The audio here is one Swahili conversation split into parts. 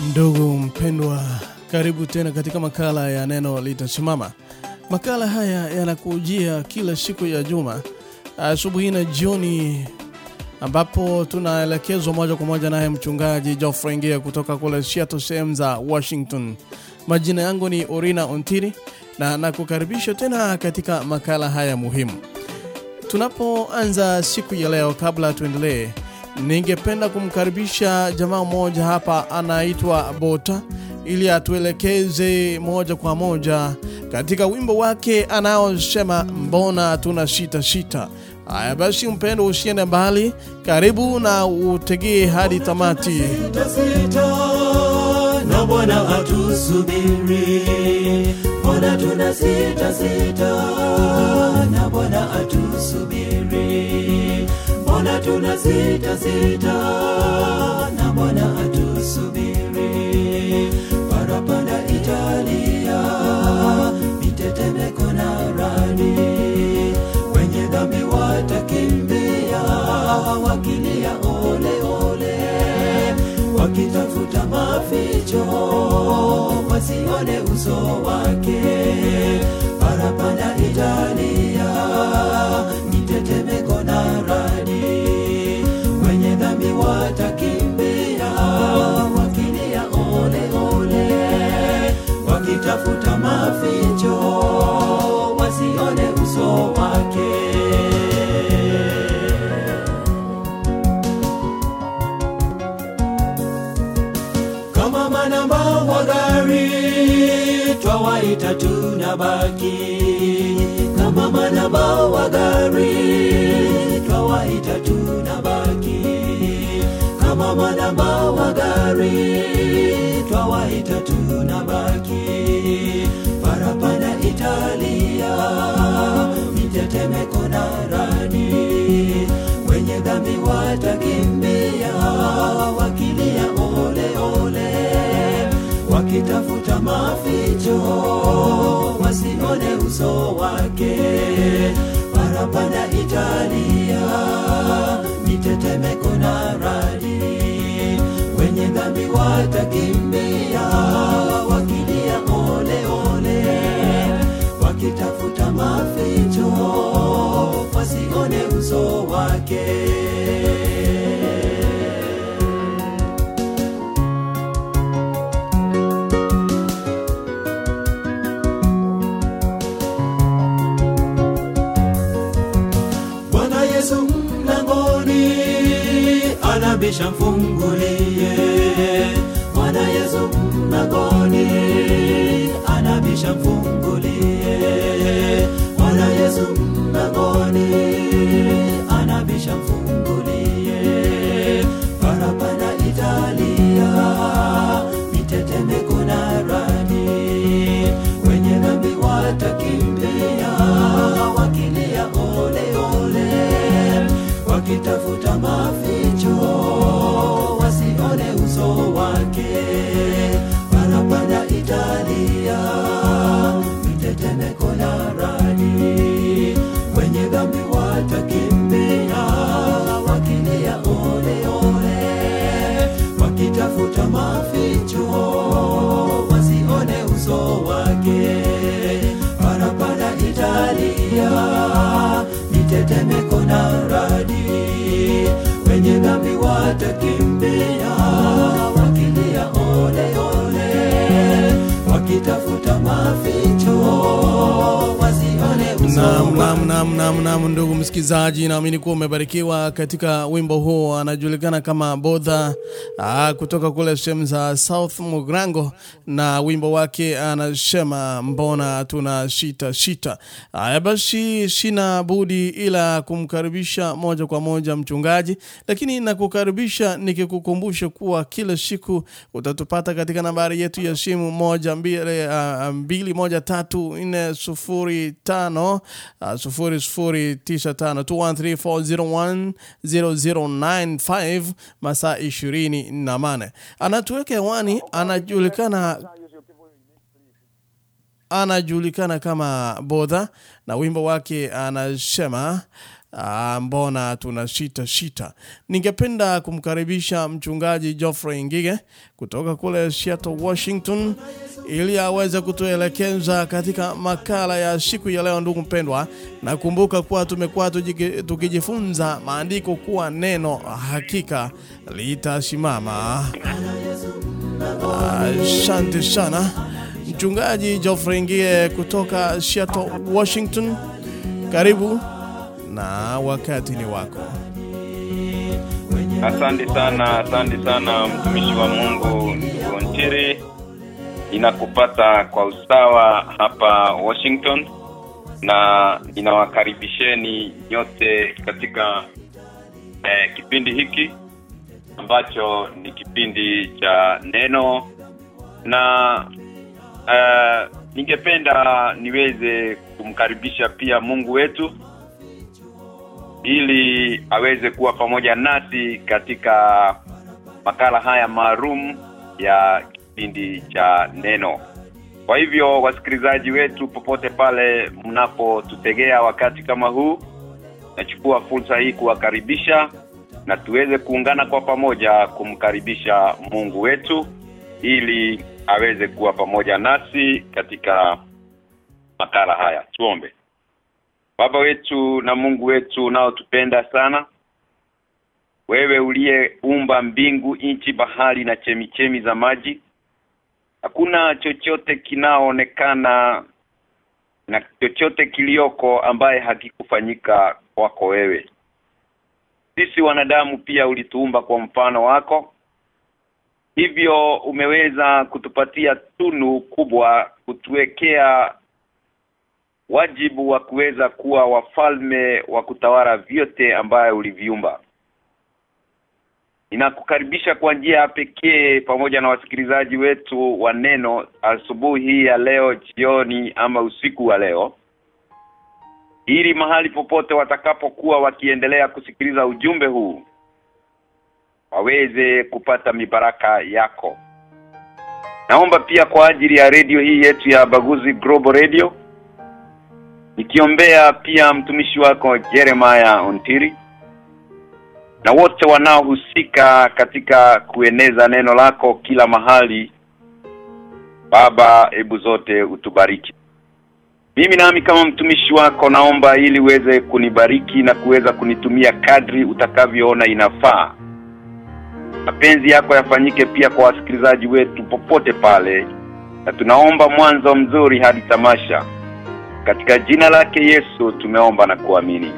Ndugu mpendwa, karibu tena katika makala ya neno litasimama. Makala haya yanakujia kila siku ya juma asubuhi na jioni, ambapo tunaelekezwa moja kwa moja naye mchungaji Geoffrey Ngia kutoka kule Seattle, sehemu za Washington. Majina yangu ni Orina Ontiri na nakukaribisha tena katika makala haya muhimu. Tunapoanza siku ya leo, kabla tuendelee, ningependa kumkaribisha jamaa mmoja hapa anaitwa Bota ili atuelekeze moja kwa moja katika wimbo wake anaosema mbona tuna shita shita. Haya basi, mpendo, usiende mbali, karibu na utegee hadi tamati. Sita sita na Bwana atusubiri, mbona tuna sita sita mbona zita na Bwana atusubiri, parapanda Italia, mitetemeko na radi, wenye dhambi watakimbia wakilia ole ole wakitafuta maficho wasione uso wake. Parapanda Italia, mitetemeko na dhambi watakimbia wakilia ole ole, wakitafuta maficho wasione uso wake. kama manamba wa gari twawaita tunabaki kama manamba wa gari twawaita manamba wa gari twawaita tunabaki. Parapanda italia mitetemeko na rani. Wenye dhambi watakimbia wakilia ole ole. Wakitafuta maficho wasione uso wake parapanda italia mitetemeko na radi. Wenye dhambi watakimbia wakilia ole ole. Wakitafuta maficho wasione uso wake anabisha mfungulie. Yesu mlangoni anabisha mfungulie. Bwana Yesu mlangoni anabisha mfungulie. parapana Italia, mitetemeko na radi, wenye dhambi watakimbia wakilia ole ole, wakitafuta maficho wake. Parapanda Italia, mitetemeko na radi, wenye dhambi watakimbia wakilia ole ole, wakitafuta maficho wasione uso wake. Parapanda Italia, mitetemeko na radi, wenye dhambi watakimbia naam, naam, ndugu msikilizaji, naamini kuwa umebarikiwa katika wimbo huu. Anajulikana kama Bodha aa, kutoka kule sehemu za South Mugrango, na wimbo wake anasema mbona tuna shita shita. Haya basi, sina budi ila kumkaribisha moja kwa moja mchungaji, lakini nakukaribisha nikikukumbusha kuwa kila siku utatupata katika nambari yetu ya simu moja mbili, uh, mbili moja tatu nne sufuri tano uh, sufuri sufuri tisa tano 213401095 masaa ishirini na mane anatuweka hewani anajulikana anajulikana kama Bodha na wimbo wake anasema Ah, mbona tuna shita shita. Ningependa kumkaribisha mchungaji Geoffrey Ngige kutoka kule Seattle, Washington ili aweze kutuelekeza katika makala ya siku ya leo. Ndugu mpendwa, nakumbuka kuwa tumekuwa tukijifunza maandiko kuwa neno hakika litasimama. Asante sana mchungaji Geoffrey Ngige kutoka Seattle, Washington. Karibu na wakati ni wako. Asante sana, asante sana mtumishi wa Mungu ntiri inakupata kwa usawa hapa Washington na ninawakaribisheni nyote katika eh, kipindi hiki ambacho ni kipindi cha neno na eh, ningependa niweze kumkaribisha pia Mungu wetu ili aweze kuwa pamoja nasi katika makala haya maalum ya kipindi cha neno. Kwa hivyo wasikilizaji wetu popote pale mnapotutegea wakati kama huu nachukua fursa hii kuwakaribisha na tuweze kuungana kwa pamoja kumkaribisha Mungu wetu ili aweze kuwa pamoja nasi katika makala haya. Tuombe. Baba wetu na Mungu wetu unaotupenda sana. Wewe uliyeumba mbingu, nchi, bahari na chemichemi za maji. Hakuna chochote kinaoonekana na chochote kilioko ambaye hakikufanyika kwako wewe. Sisi wanadamu pia ulituumba kwa mfano wako. Hivyo umeweza kutupatia tunu kubwa kutuwekea wajibu wa kuweza kuwa wafalme wa kutawala vyote ambaye uliviumba. inakukaribisha kwa njia ya pekee pamoja na wasikilizaji wetu wa neno asubuhi ya leo jioni ama usiku wa leo ili mahali popote watakapokuwa wakiendelea kusikiliza ujumbe huu waweze kupata mibaraka yako. Naomba pia kwa ajili ya redio hii yetu ya Baguzi Global Radio nikiombea pia mtumishi wako Jeremiah Ontiri na wote wanaohusika katika kueneza neno lako kila mahali. Baba hebu zote utubariki. Mimi nami kama mtumishi wako naomba ili uweze kunibariki na kuweza kunitumia kadri utakavyoona inafaa. Mapenzi yako yafanyike pia kwa wasikilizaji wetu popote pale na tunaomba mwanzo mzuri hadi tamasha katika jina lake Yesu tumeomba na kuamini.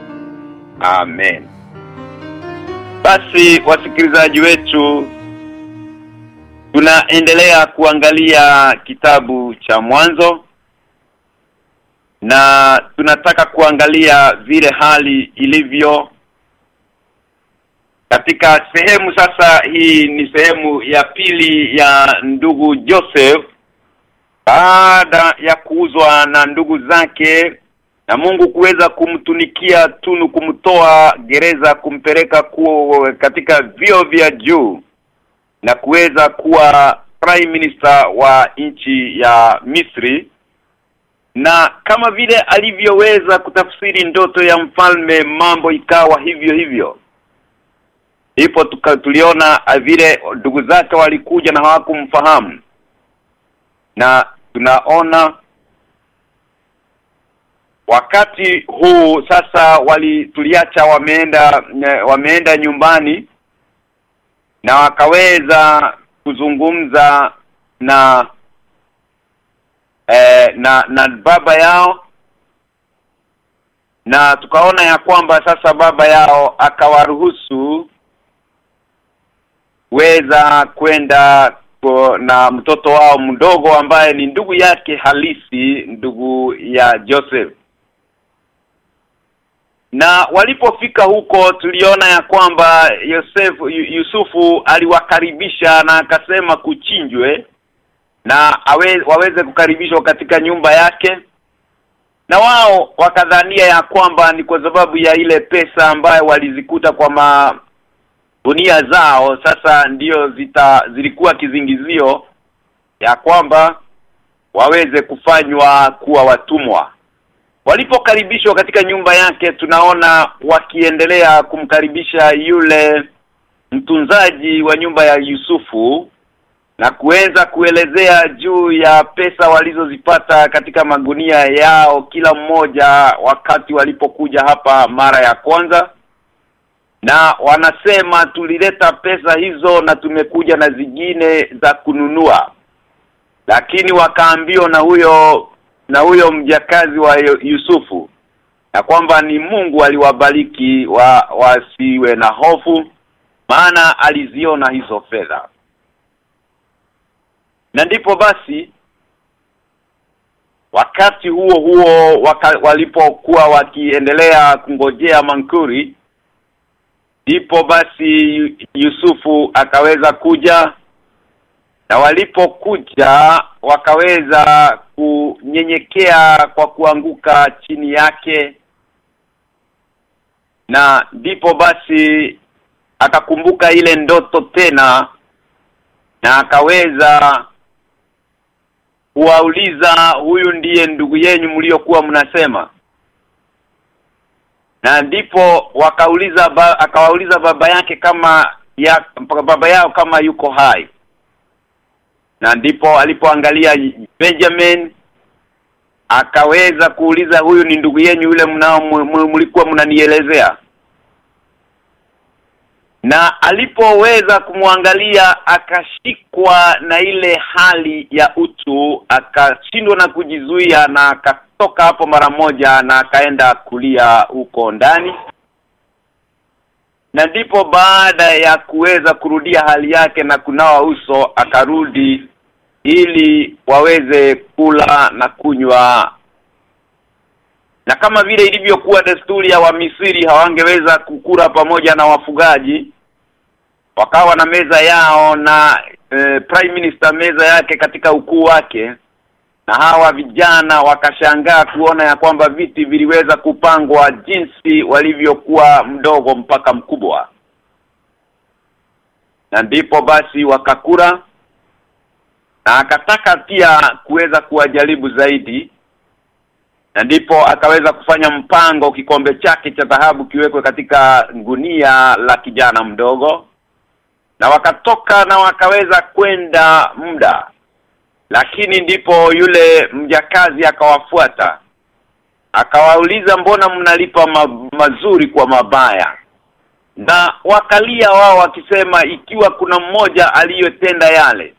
Amen. Basi wasikilizaji wetu tunaendelea kuangalia kitabu cha mwanzo na tunataka kuangalia vile hali ilivyo katika sehemu sasa hii ni sehemu ya pili ya ndugu Joseph baada ya kuuzwa na ndugu zake na Mungu kuweza kumtunikia tunu kumtoa gereza kumpeleka katika vio vya juu na kuweza kuwa prime minister wa nchi ya Misri. Na kama vile alivyoweza kutafsiri ndoto ya mfalme mambo ikawa hivyo hivyo. Ipo tuliona vile ndugu zake walikuja na hawakumfahamu. Na tunaona wakati huu sasa wali tuliacha wameenda wameenda nyumbani na wakaweza kuzungumza na eh, na na baba yao na tukaona ya kwamba sasa baba yao akawaruhusu weza kwenda na mtoto wao mdogo ambaye ni ndugu yake halisi ndugu ya Joseph. Na walipofika huko tuliona ya kwamba Yosef Yusufu aliwakaribisha na akasema kuchinjwe na awe, waweze kukaribishwa katika nyumba yake. Na wao wakadhania ya kwamba ni kwa sababu ya ile pesa ambayo walizikuta kwa ma gunia zao sasa ndiyo zita zilikuwa kizingizio ya kwamba waweze kufanywa kuwa watumwa. Walipokaribishwa katika nyumba yake tunaona wakiendelea kumkaribisha yule mtunzaji wa nyumba ya Yusufu na kuweza kuelezea juu ya pesa walizozipata katika magunia yao kila mmoja wakati walipokuja hapa mara ya kwanza na wanasema tulileta pesa hizo na tumekuja na zingine za kununua. Lakini wakaambiwa na huyo na huyo mjakazi wa Yusufu na kwamba ni Mungu aliwabariki wa wasiwe na hofu maana aliziona hizo fedha. Na ndipo basi wakati huo huo waka, walipokuwa wakiendelea kungojea mankuri ndipo basi Yusufu akaweza kuja na walipokuja wakaweza kunyenyekea kwa kuanguka chini yake. Na ndipo basi akakumbuka ile ndoto tena na akaweza kuwauliza huyu ndiye ndugu yenu mliokuwa mnasema na ndipo wakauliza ba, akawauliza baba yake kama ya baba yao kama yuko hai. Na ndipo alipoangalia Benjamin akaweza kuuliza huyu ni ndugu yenu yule mnao mlikuwa mnanielezea? Na alipoweza kumwangalia akashikwa na ile hali ya utu akashindwa na kujizuia na akatoka hapo mara moja na akaenda kulia huko ndani. Na ndipo baada ya kuweza kurudia hali yake na kunawa uso akarudi ili waweze kula na kunywa. Na kama vile ilivyokuwa desturi ya Wamisri hawangeweza kukula pamoja na wafugaji. Wakawa na meza yao na e, prime minister meza yake katika ukuu wake na hawa vijana wakashangaa kuona ya kwamba viti viliweza kupangwa jinsi walivyokuwa mdogo mpaka mkubwa. Na ndipo basi wakakura na akataka pia kuweza kuwajaribu zaidi na ndipo akaweza kufanya mpango kikombe chake cha dhahabu kiwekwe katika gunia la kijana mdogo na wakatoka na wakaweza kwenda muda lakini ndipo yule mjakazi akawafuata. Akawauliza mbona mnalipa ma mazuri kwa mabaya? Na wakalia wao wakisema ikiwa kuna mmoja aliyotenda yale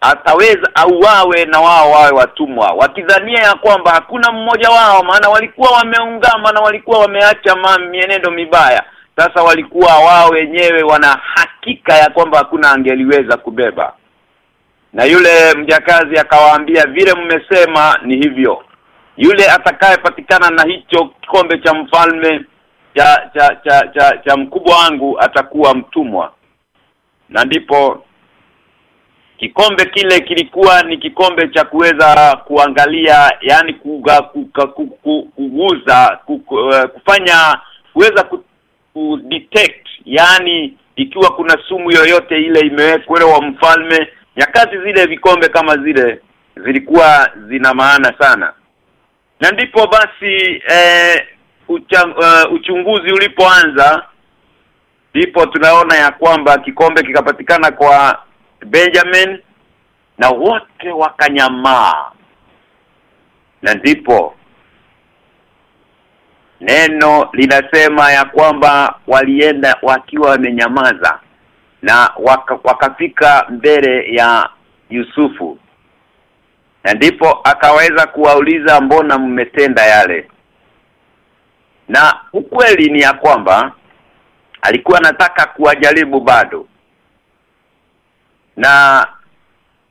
ataweza auawe na wao wawe watumwa. Wakidhania ya kwamba hakuna mmoja wao maana walikuwa wameungama na walikuwa wameacha mienendo mibaya. Sasa walikuwa wao wenyewe wana hakika ya kwamba hakuna angeliweza kubeba na yule mjakazi akawaambia vile mmesema ni hivyo. Yule atakayepatikana na hicho kikombe cha mfalme cha cha cha cha, cha mkubwa wangu atakuwa mtumwa. Na ndipo kikombe kile kilikuwa ni kikombe cha kuweza kuangalia yani kuga, kuga, kuguza kufanya kuweza ku, ku yani ikiwa kuna sumu yoyote ile imewekwa wa mfalme nyakati zile vikombe kama zile zilikuwa zina maana sana. Na ndipo basi eh, ucha, uh, uchunguzi ulipoanza ndipo tunaona ya kwamba kikombe kikapatikana kwa Benjamin na wote wakanyamaa. Na ndipo neno linasema ya kwamba walienda wakiwa wamenyamaza na waka, wakafika mbele ya Yusufu. Na ndipo akaweza kuwauliza mbona mmetenda yale? Na ukweli ni ya kwamba alikuwa anataka kuwajaribu bado. Na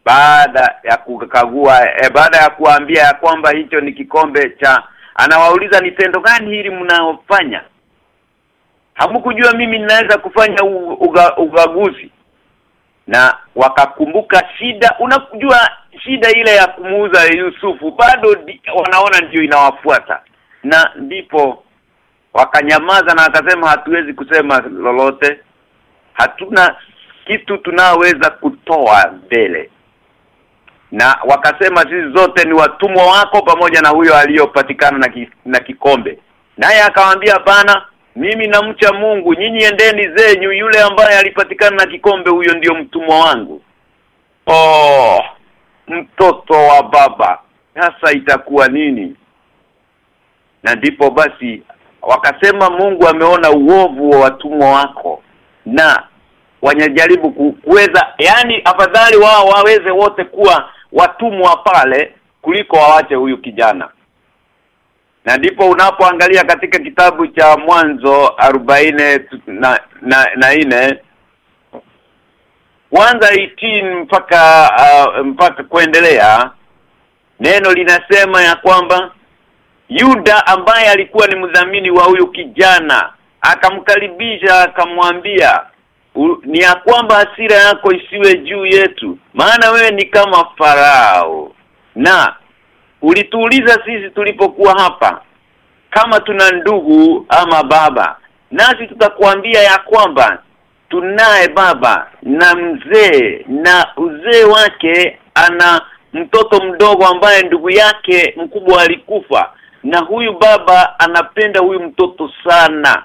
baada ya kukagua e, baada ya kuambia ya kwamba hicho ni kikombe cha anawauliza ni tendo gani hili mnaofanya hamkujua mimi ninaweza kufanya uga, ugaguzi. Na wakakumbuka shida unakujua shida ile ya kumuuza Yusufu bado di, wanaona ndio inawafuata. Na ndipo wakanyamaza na akasema hatuwezi kusema lolote. Hatuna kitu tunaweza kutoa mbele. Na wakasema sisi zote ni watumwa wako pamoja na huyo aliyopatikana na, ki, na kikombe. Naye akamwambia hapana mimi namcha Mungu nyinyi endeni zenyu yule ambaye alipatikana na kikombe huyo ndiyo mtumwa wangu. Oh. Mtoto wa baba sasa itakuwa nini? Na ndipo basi wakasema Mungu ameona uovu wa watumwa wako na wanyajaribu kuweza yani afadhali wao waweze wote kuwa watumwa pale kuliko wawache huyu kijana na ndipo unapoangalia katika kitabu cha mwanzo arobaine na na, na ine kwanza 18 mpaka uh, mpaka kuendelea neno linasema ya kwamba Yuda ambaye alikuwa ni mdhamini wa huyu kijana akamkaribisha akamwambia ni ya kwamba hasira yako isiwe juu yetu maana wewe ni kama farao. Na ulituuliza sisi tulipokuwa hapa kama tuna ndugu ama baba nasi tutakuambia ya kwamba tunaye baba na mzee na uzee wake ana mtoto mdogo ambaye ndugu yake mkubwa alikufa na huyu baba anapenda huyu mtoto sana.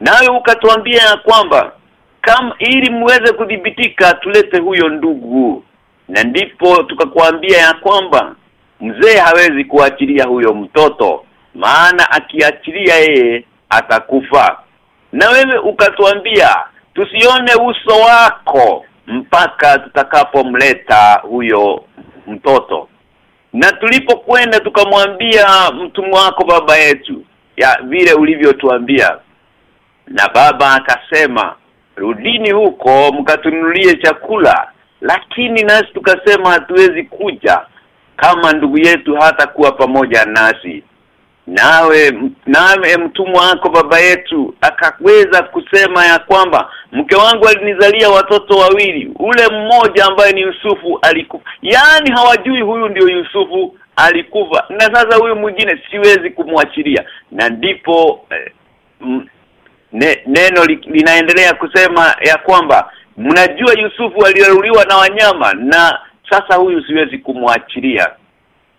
Nawe ukatuambia ya kwamba kama ili muweze kudhibitika tulete huyo ndugu. Na ndipo tukakwambia ya kwamba mzee hawezi kuachilia huyo mtoto maana akiachilia yeye atakufa. Na wewe ukatuambia tusione uso wako mpaka tutakapomleta huyo mtoto. Na tulipokwenda tukamwambia mtumwa wako baba yetu ya vile ulivyotuambia. Na baba akasema rudini huko mkatunulie chakula lakini nasi tukasema hatuwezi kuja kama ndugu yetu hata kuwa pamoja nasi. Nawe nawe mtumwa wako baba yetu akaweza kusema ya kwamba mke wangu alinizalia watoto wawili ule mmoja ambaye ni Yusufu alikufa. Yani hawajui huyu ndiyo Yusufu alikufa. Na sasa huyu mwingine siwezi kumwachilia. Na ndipo eh, ne, neno li, linaendelea kusema ya kwamba mnajua Yusufu aliuliwa na wanyama na sasa huyu siwezi kumwachilia.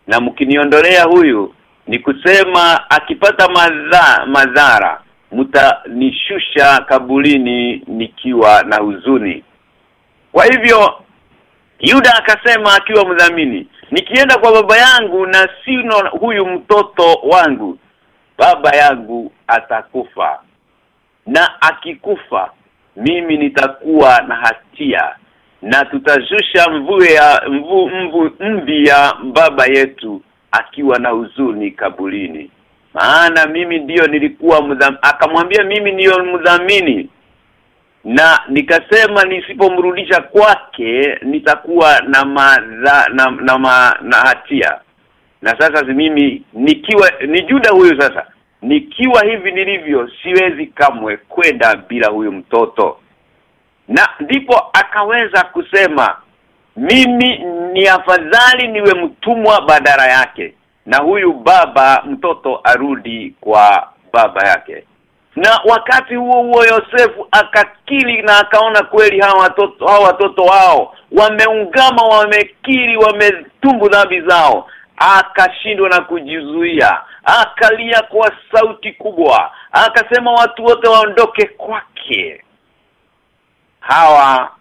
Na mkiniondolea huyu ni kusema akipata madha, madhara mtanishusha kabulini nikiwa na huzuni. Kwa hivyo Yuda akasema akiwa mdhamini nikienda kwa baba yangu na sino huyu mtoto wangu baba yangu atakufa. Na akikufa mimi nitakuwa na hatia na tutazusha mvue ya mvu, mvu mvi ya baba yetu akiwa na huzuni kabulini maana mimi ndiyo nilikuwa akamwambia mimi ndiyo mdhamini na nikasema nisipomrudisha kwake nitakuwa na madha, na, na, ma, na hatia. Na sasa mimi nikiwa ni Juda huyu sasa. Nikiwa hivi nilivyo siwezi kamwe kwenda bila huyu mtoto na ndipo akaweza kusema mimi ni afadhali niwe mtumwa badala yake na huyu baba mtoto arudi kwa baba yake. Na wakati huo huo Yosefu akakili na akaona kweli hawa watoto hawa watoto wao wameungama wamekiri wametumbu dhambi zao. Akashindwa na kujizuia akalia kwa sauti kubwa akasema watu wote waondoke kwake hawa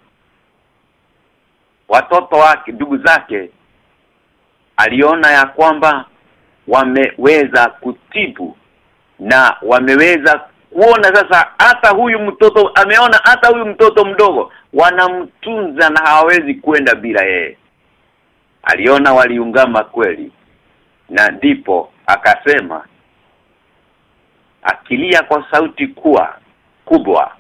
watoto wake ndugu zake aliona ya kwamba wameweza kutibu na wameweza kuona sasa hata huyu mtoto ameona hata huyu mtoto mdogo wanamtunza na hawawezi kwenda bila yeye. Aliona waliungama kweli na ndipo akasema akilia kwa sauti kuwa kubwa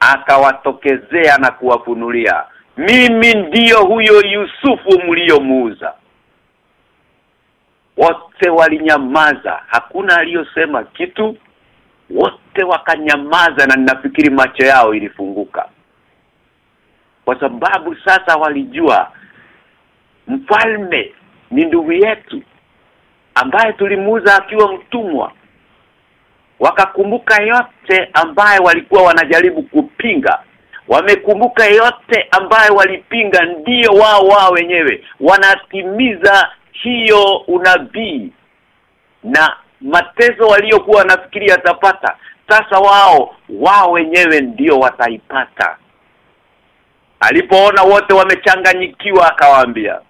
akawatokezea na kuwafunulia. Mimi ndiyo huyo Yusufu mliomuuza wote walinyamaza. Hakuna aliyosema kitu. Wote wakanyamaza na ninafikiri macho yao ilifunguka. Kwa sababu sasa walijua mfalme ni ndugu yetu ambaye tulimuuza akiwa mtumwa wakakumbuka yote ambaye walikuwa wanajaribu kupinga. Wamekumbuka yote ambaye walipinga ndiyo wao wao wenyewe. Wanatimiza hiyo unabii. Na mateso waliokuwa wanafikiria atapata sasa wao wao wenyewe ndio wataipata. Alipoona wote wamechanganyikiwa akawaambia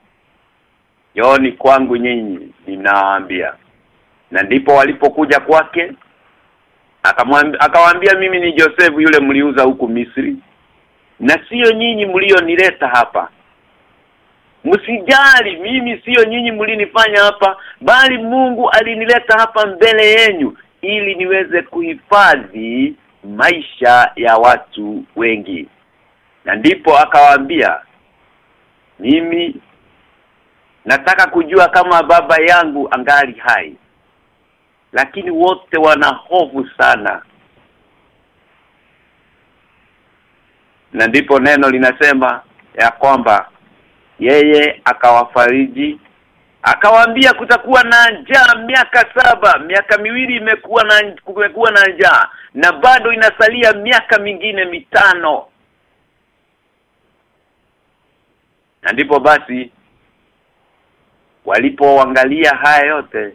Yoni kwangu nyinyi ninawaambia. Na ndipo walipokuja kwake akawaambia mimi ni Joseph yule mliuza huku Misri na sio nyinyi mlionileta hapa. Msijali mimi sio nyinyi mlinifanya hapa bali Mungu alinileta hapa mbele yenu ili niweze kuhifadhi maisha ya watu wengi. Na ndipo akawaambia mimi nataka kujua kama baba yangu angali hai lakini wote wana hofu sana. Na ndipo neno linasema ya kwamba yeye akawafariji akawaambia kutakuwa na njaa miaka saba. Miaka miwili imekuwa na kumekuwa na njaa na bado inasalia miaka mingine mitano. Na ndipo basi walipoangalia haya yote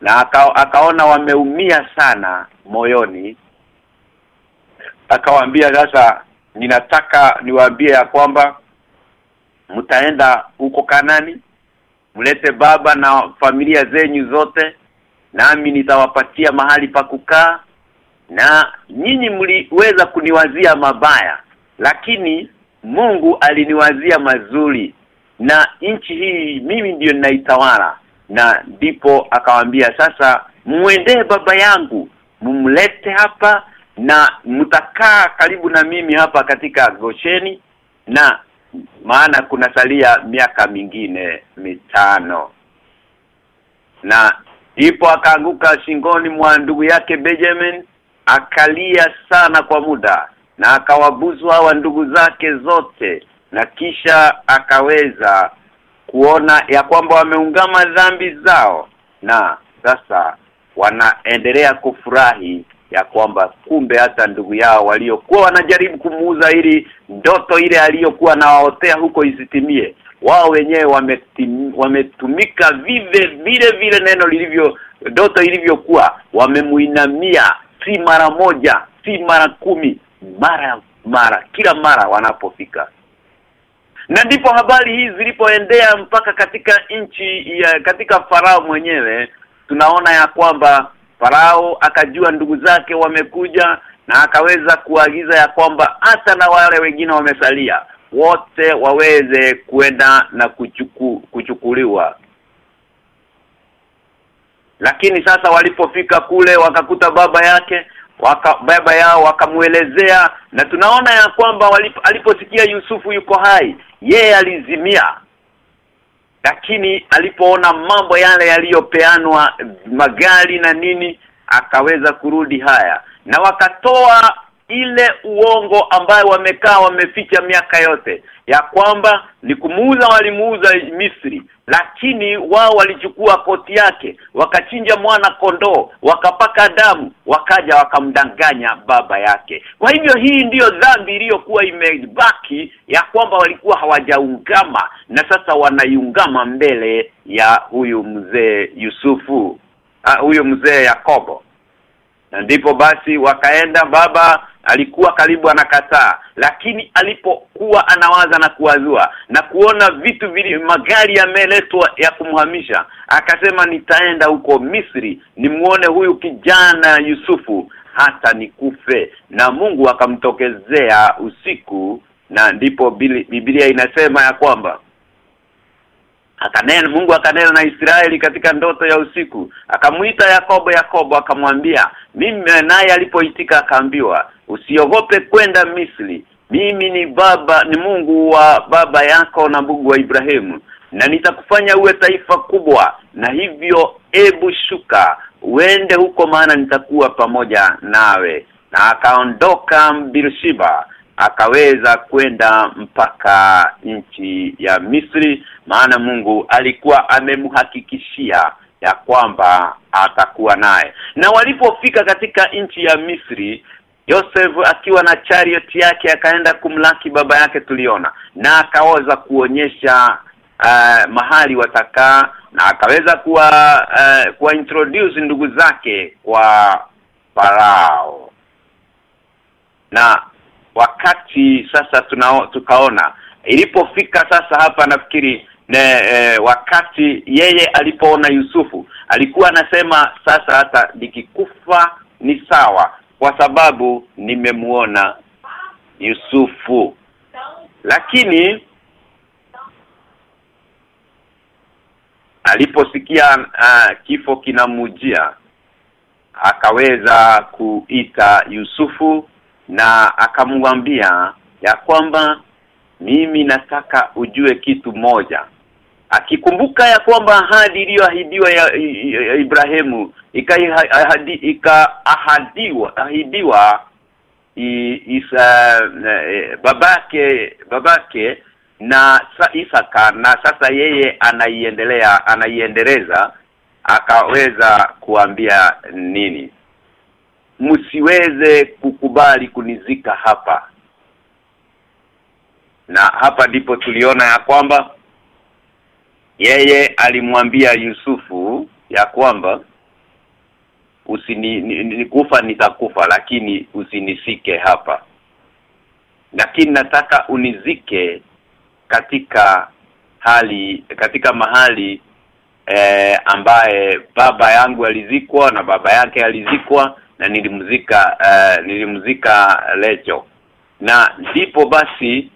na aka, akaona wameumia sana moyoni. Akawaambia sasa ninataka niwaambie ya kwamba mtaenda huko Kanani mlete baba na familia zenyu zote nami nitawapatia mahali pa kukaa na nyinyi mliweza kuniwazia mabaya lakini Mungu aliniwazia mazuri na nchi hii mimi ndiyo ninaitawala na ndipo akawaambia sasa muendee baba yangu mumlete hapa na mtakaa karibu na mimi hapa katika Gosheni na maana kuna salia miaka mingine mitano. Na ndipo akaanguka shingoni mwa ndugu yake Benjamin akalia sana kwa muda na akawabuzwa wa ndugu zake zote na kisha akaweza kuona ya kwamba wameungama dhambi zao. Na sasa wanaendelea kufurahi ya kwamba kumbe hata ndugu yao waliokuwa wanajaribu kumuuza ili ndoto ile aliyokuwa nawaotea huko isitimie wao wenyewe wametumika vive vile vile neno lilivyo ndoto ilivyokuwa. Wamemuinamia si mara moja si mara kumi mara mara kila mara wanapofika na ndipo habari hii zilipoendea mpaka katika nchi ya katika farao mwenyewe. Tunaona ya kwamba farao akajua ndugu zake wamekuja na akaweza kuagiza ya kwamba hata na wale wengine wamesalia wote waweze kwenda na kuchuku, kuchukuliwa. Lakini sasa walipofika kule wakakuta baba yake waka, baba yao wakamuelezea na tunaona ya kwamba aliposikia Yusufu yuko hai yeye alizimia. Lakini alipoona mambo yale yaliyopeanwa magari na nini akaweza kurudi haya. Na wakatoa ile uongo ambayo wamekaa wameficha miaka yote. Ya kwamba ni kumuuza walimuuza Misri lakini wao walichukua koti yake wakachinja mwana kondoo wakapaka damu wakaja wakamdanganya baba yake. Kwa hivyo hii ndiyo dhambi iliyokuwa imebaki ya kwamba walikuwa hawajaungama na sasa wanaiungama mbele ya huyu mzee Yusufu uh, huyu mzee Yakobo. Na ndipo basi wakaenda baba alikuwa karibu anakataa lakini alipokuwa anawaza na kuwazua na kuona vitu vili magari yameletwa ya kumhamisha akasema nitaenda huko Misri nimuone huyu kijana Yusufu hata nikufe. Na Mungu akamtokezea usiku na ndipo Biblia inasema ya kwamba akanena Mungu akanena na Israeli katika ndoto ya usiku. Akamuita Yakobo Yakobo akamwambia mimi naye alipoitika akaambiwa usiogope kwenda Misri. Mimi ni baba ni Mungu wa baba yako na Mungu wa Ibrahimu. Na nitakufanya uwe taifa kubwa. Na hivyo ebu shuka uende huko maana nitakuwa pamoja nawe. Na akaondoka Beersheba akaweza kwenda mpaka nchi ya Misri maana Mungu alikuwa amemhakikishia ya kwamba atakuwa naye. Na walipofika katika nchi ya Misri Joseph akiwa na chariot yake akaenda kumlaki baba yake tuliona. Na akaweza kuonyesha uh, mahali watakaa na akaweza kuwa uh, kuwa introduce ndugu zake kwa Farao. Na wakati sasa tunao, tukaona. Ilipofika sasa hapa nafikiri ne, e, wakati yeye alipoona Yusufu alikuwa anasema sasa hata nikikufa ni sawa kwa sababu nimemuona Yusufu. Lakini aliposikia uh, kifo kinamujia akaweza kuita Yusufu na akamwambia ya kwamba mimi nataka ujue kitu moja. Akikumbuka ya kwamba ahadi iliyoahidiwa ya, ya, ya Ibrahimu ikaahadi ikaahidiwa ahidiwa isa uh, babake babake na Isaka na sasa yeye anaiendelea anaiendeleza akaweza kuambia nini msiweze kukubali kunizika hapa. Na hapa ndipo tuliona ya kwamba yeye alimwambia Yusufu ya kwamba usini ni nitakufa lakini usinisike hapa. Lakini nataka unizike katika hali katika mahali eh, ambaye baba yangu alizikwa na baba yake alizikwa na nilimzika uh, nilimzika Lecho. Na ndipo basi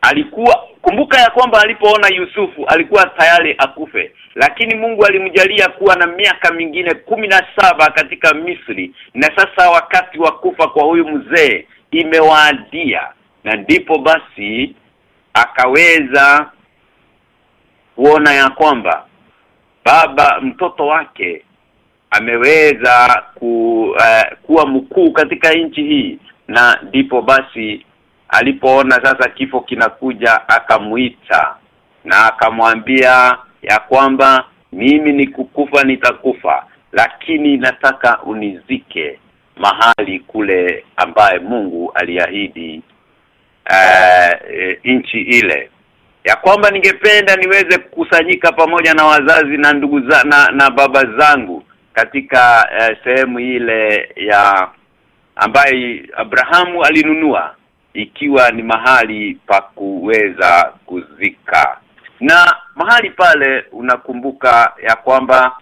alikuwa kumbuka ya kwamba alipoona Yusufu alikuwa tayari akufe. Lakini Mungu alimjalia kuwa na miaka mingine kumi na saba katika Misri. Na sasa wakati wa kufa kwa huyu mzee imewaadia na ndipo basi akaweza kuona ya kwamba baba mtoto wake ameweza ku, uh, kuwa mkuu katika nchi hii na ndipo basi alipoona sasa kifo kinakuja akamuita na akamwambia ya kwamba mimi ni kukufa nitakufa lakini nataka unizike mahali kule ambaye Mungu aliahidi uh, nchi ile. Ya kwamba ningependa niweze kukusanyika pamoja na wazazi na ndugu za, na, na baba zangu katika eh, sehemu ile ya ambaye Abrahamu alinunua ikiwa ni mahali pa kuweza kuzika. Na mahali pale unakumbuka ya kwamba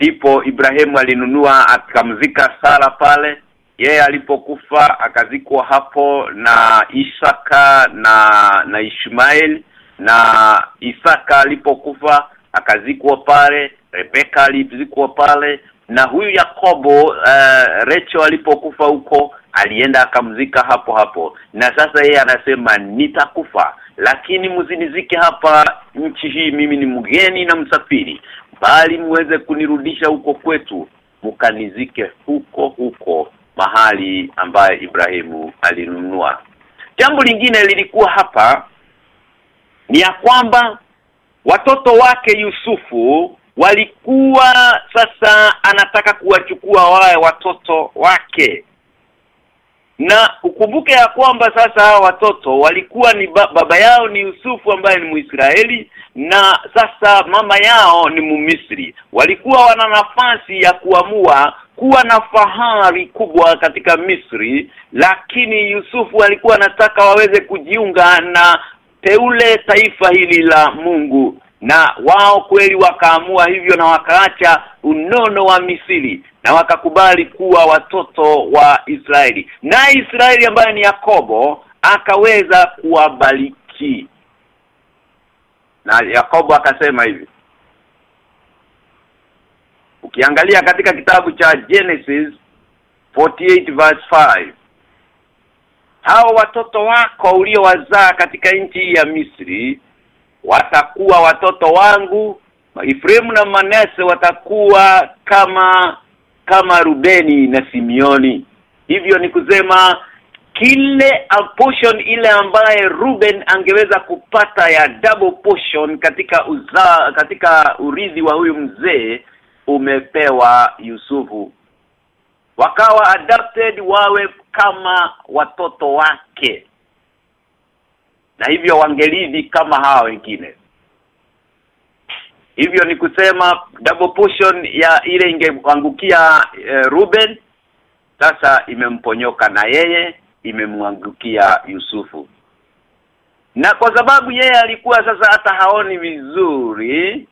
ndipo Ibrahimu alinunua akamzika Sara pale. Yeye alipokufa akazikwa hapo na Isaka na na Ishmael na Isaka alipokufa akazikwa pale Rebeka alizikwa pale na huyu Yakobo uh, Recho alipokufa huko alienda akamzika hapo hapo. Na sasa yeye anasema nitakufa. Lakini mzinizike hapa nchi hii mimi ni mgeni na msafiri. Bali muweze kunirudisha huko kwetu mkanizike huko huko mahali ambaye Ibrahimu alinunua. Jambo lingine lilikuwa hapa ni ya kwamba watoto wake Yusufu walikuwa sasa anataka kuwachukua wale watoto wake. Na ukumbuke ya kwamba sasa hawa watoto walikuwa ni ba baba yao ni Yusufu ambaye ni Muisraeli na sasa mama yao ni Mumisri. Walikuwa wana nafasi ya kuamua kuwa na fahari kubwa katika Misri lakini Yusufu alikuwa anataka waweze kujiunga na teule taifa hili la Mungu na wao kweli wakaamua hivyo na wakaacha unono wa misili na wakakubali kuwa watoto wa Israeli. Na Israeli ambaye ni Yakobo akaweza kuwabariki. Na Yakobo akasema hivi. Ukiangalia katika kitabu cha Genesis 48 verse 5 hao watoto wako uliowazaa katika nchi ya Misri watakuwa watoto wangu. Efraimu na manese watakuwa kama kama Rubeni na Simioni hivyo ni kusema kile portion ile ambaye Ruben angeweza kupata ya double portion katika uza, katika urithi wa huyu mzee umepewa Yusufu. Wakawa adapted wawe kama watoto wake na hivyo wangelidhi kama hawa wengine. Hivyo ni kusema double portion ya ile ingeangukia e, Ruben sasa imemponyoka na yeye imemwangukia Yusufu. Na kwa sababu yeye alikuwa sasa hata haoni vizuri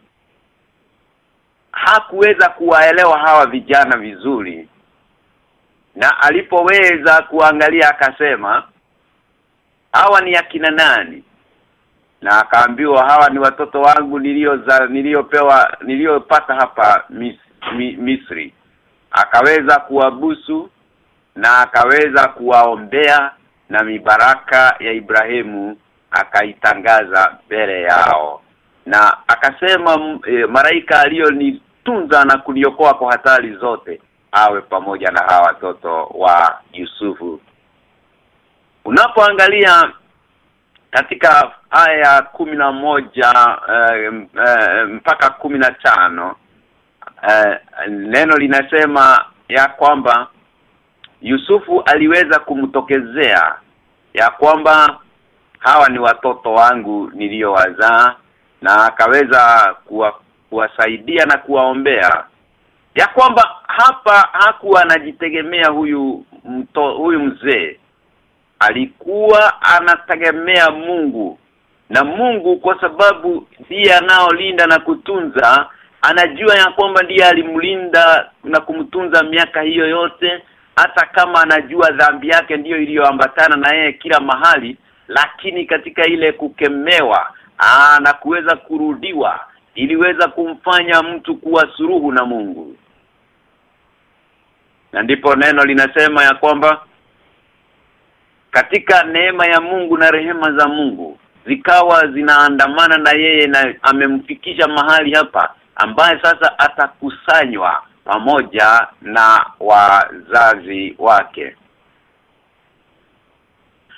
hakuweza kuwaelewa hawa vijana vizuri. Na alipoweza kuangalia akasema hawa ni akina nani? Na akaambiwa hawa ni watoto wangu nilioza niliopewa niliopata hapa mis, mi, Misri. Akaweza kuwabusu na akaweza kuwaombea na mibaraka ya Ibrahimu akaitangaza mbele yao. Na akasema e, maraika aliyonitunza na kuniokoa kwa hatari zote awe pamoja na hawa watoto wa Yusufu unapoangalia katika aya kumi na moja uh, uh, mpaka kumi na tano uh, neno linasema ya kwamba Yusufu aliweza kumtokezea ya kwamba hawa ni watoto wangu niliowazaa na akaweza kuwa, kuwasaidia na kuwaombea. Ya kwamba hapa hakuwa anajitegemea huyu mto, huyu mzee alikuwa anategemea Mungu. Na Mungu kwa sababu ndiye anaolinda na kutunza anajua ya kwamba ndiye alimlinda na kumtunza miaka hiyo yote. Hata kama anajua dhambi yake ndiyo iliyoambatana na yeye kila mahali lakini katika ile kukemewa aa, na kuweza kurudiwa iliweza kumfanya mtu kuwa suruhu na Mungu. Na ndipo neno linasema ya kwamba katika neema ya Mungu na rehema za Mungu zikawa zinaandamana na yeye na amemfikisha mahali hapa ambaye sasa atakusanywa pamoja na wazazi wake.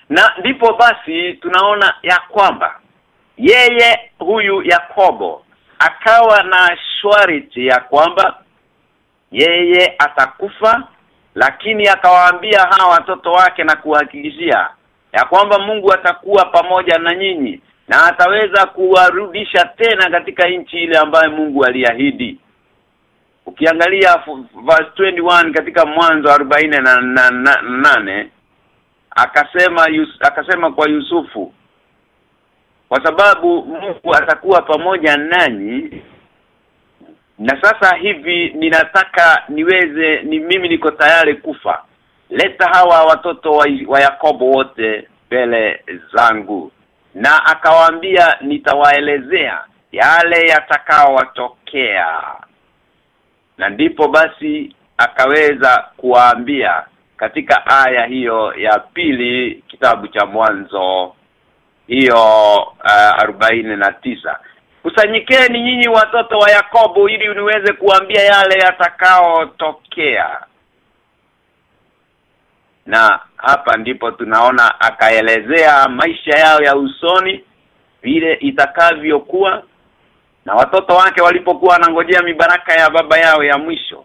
Na ndipo basi tunaona ya kwamba yeye huyu Yakobo akawa na shwariti ya kwamba yeye atakufa lakini akawaambia hawa watoto wake na kuhakikishia ya kwamba Mungu atakuwa pamoja na nyinyi na ataweza kuwarudisha tena katika nchi ile ambayo Mungu aliahidi. Ukiangalia verse 21 katika mwanzo 40 na, na, na nane akasema Yus, akasema kwa Yusufu kwa sababu Mungu atakuwa pamoja nanyi na sasa hivi ninataka niweze ni mimi niko tayari kufa. Leta hawa watoto wa, wa Yakobo wote mbele zangu. Na akawaambia nitawaelezea yale yatakaowatokea na ndipo basi akaweza kuwaambia katika aya hiyo ya pili kitabu cha mwanzo hiyo uh, na tisa kusanyikeni nyinyi watoto wa Yakobo ili niweze kuambia yale yatakaotokea na hapa ndipo tunaona akaelezea maisha yao ya usoni vile itakavyokuwa na watoto wake walipokuwa wanangojea mibaraka ya baba yao ya mwisho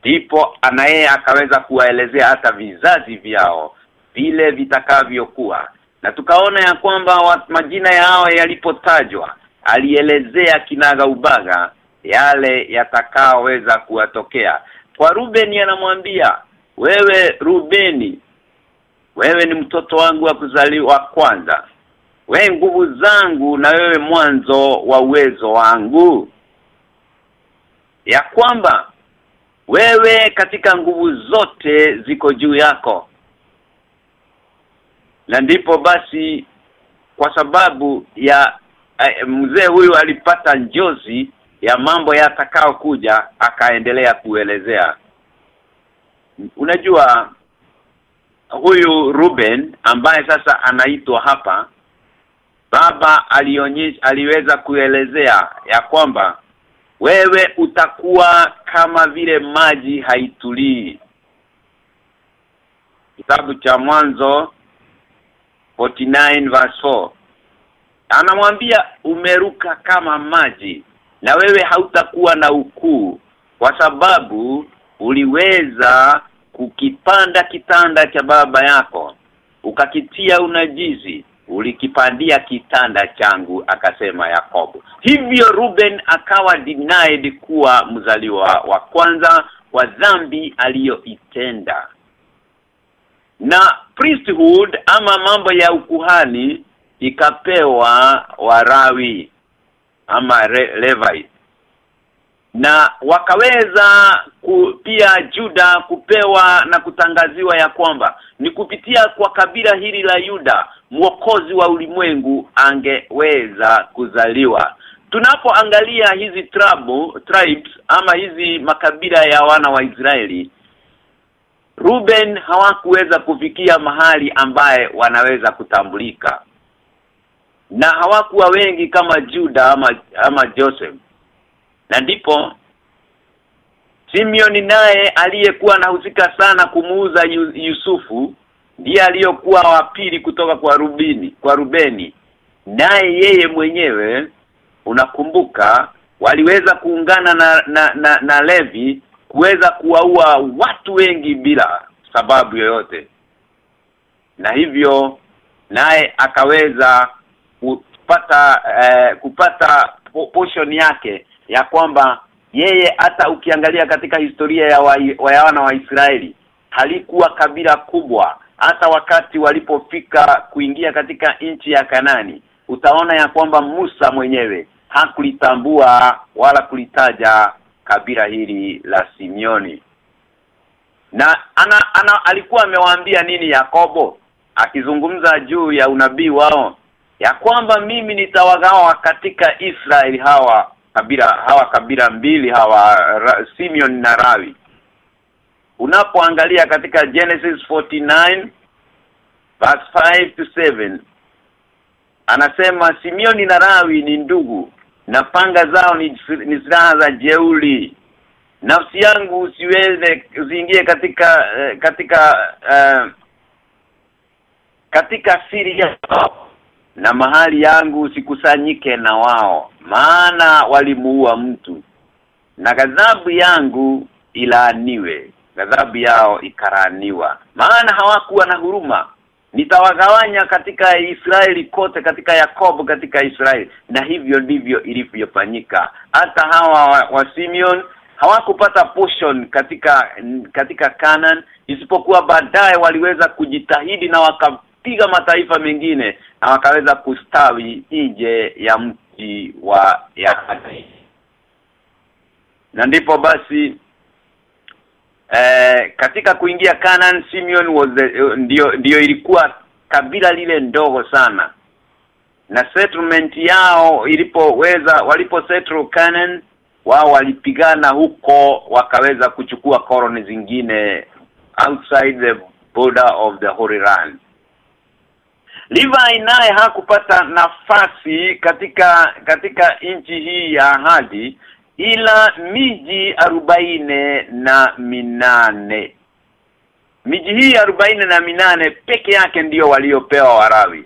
ndipo anaye akaweza kuwaelezea hata vizazi vyao vile vitakavyokuwa. Na tukaona ya kwamba majina yao yalipotajwa alielezea kinaga ubaga yale yatakaoweza kuwatokea. Kwa Rubeni anamwambia wewe Rubeni wewe ni mtoto wangu wa kuzaliwa kwanza. Wewe nguvu zangu na wewe mwanzo wa uwezo wangu. Ya kwamba wewe katika nguvu zote ziko juu yako. Na ndipo basi kwa sababu ya mzee huyu alipata njozi ya mambo yatakao kuja akaendelea kuelezea. Unajua huyu Ruben ambaye sasa anaitwa hapa baba alionyesha aliweza kuelezea ya kwamba wewe utakuwa kama vile maji haitulii. Kitabu cha mwanzo 49 verse 4 anamwambia umeruka kama maji na wewe hautakuwa na ukuu kwa sababu uliweza kukipanda kitanda cha baba yako ukakitia unajizi ulikipandia kitanda changu akasema Yakobo. Hivyo Ruben akawa denied kuwa mzaliwa wa kwanza kwa dhambi aliyoitenda. Na priesthood ama mambo ya ukuhani ikapewa warawi ama re, Levite. Na wakaweza ku, pia Juda kupewa na kutangaziwa ya kwamba ni kupitia kwa kabila hili la Yuda mwokozi wa ulimwengu angeweza kuzaliwa. Tunapoangalia hizi trabu, tribes ama hizi makabila ya wana wa Israeli Ruben hawakuweza kufikia mahali ambaye wanaweza kutambulika na hawakuwa wengi kama Juda ama ama Joseph. Na ndipo Simeon naye aliyekuwa anahusika sana kumuuza Yusufu ndiye aliyokuwa wa pili kutoka kwa Rubini kwa Rubeni. Naye yeye mwenyewe unakumbuka waliweza kuungana na na, na, na Levi kuweza kuwaua watu wengi bila sababu yoyote. Na hivyo naye akaweza kupata eh, kupata portion yake ya kwamba yeye hata ukiangalia katika historia ya wana wa, Israeli halikuwa kabila kubwa. Hata wakati walipofika kuingia katika nchi ya Kanani utaona ya kwamba Musa mwenyewe hakulitambua wala kulitaja kabila hili la Simioni na ana, ana alikuwa amewaambia nini Yakobo? Akizungumza juu ya unabii wao ya kwamba mimi nitawagawa katika Israeli hawa kabila hawa kabila mbili hawa ra, Simeon na Rawi. Unapoangalia katika Genesis 49 verse 5 to 7 anasema Simeoni na Rawi ni ndugu na panga zao ni, ni silaha za jeuli nafsi yangu usiweze usiingie katika uh, katika uh, katika siri yao na mahali yangu sikusanyike na wao maana walimuua mtu. Na ghadhabu yangu ilaaniwe ghadhabu yao ikaraniwa maana hawakuwa na huruma. Nitawagawanya katika Israeli kote katika Yakobo katika Israeli. Na hivyo ndivyo ilivyofanyika. Hata hawa wa, wa Simeon hawakupata portion katika katika Canaan isipokuwa baadaye waliweza kujitahidi na wakapiga mataifa mengine na wakaweza kustawi nje ya mji wa ya na ndipo basi eh, katika kuingia Canaan Simeon was the, ndio ndio ilikuwa kabila lile ndogo sana. Na settlement yao ilipoweza walipo settle Canaan wao walipigana huko wakaweza kuchukua koloni zingine outside the border of the Holy Land Levi naye hakupata nafasi katika katika nchi hii ya ahadi ila miji arobaine na minane. Miji hii arobaine na minane peke yake ndiyo waliopewa warawi.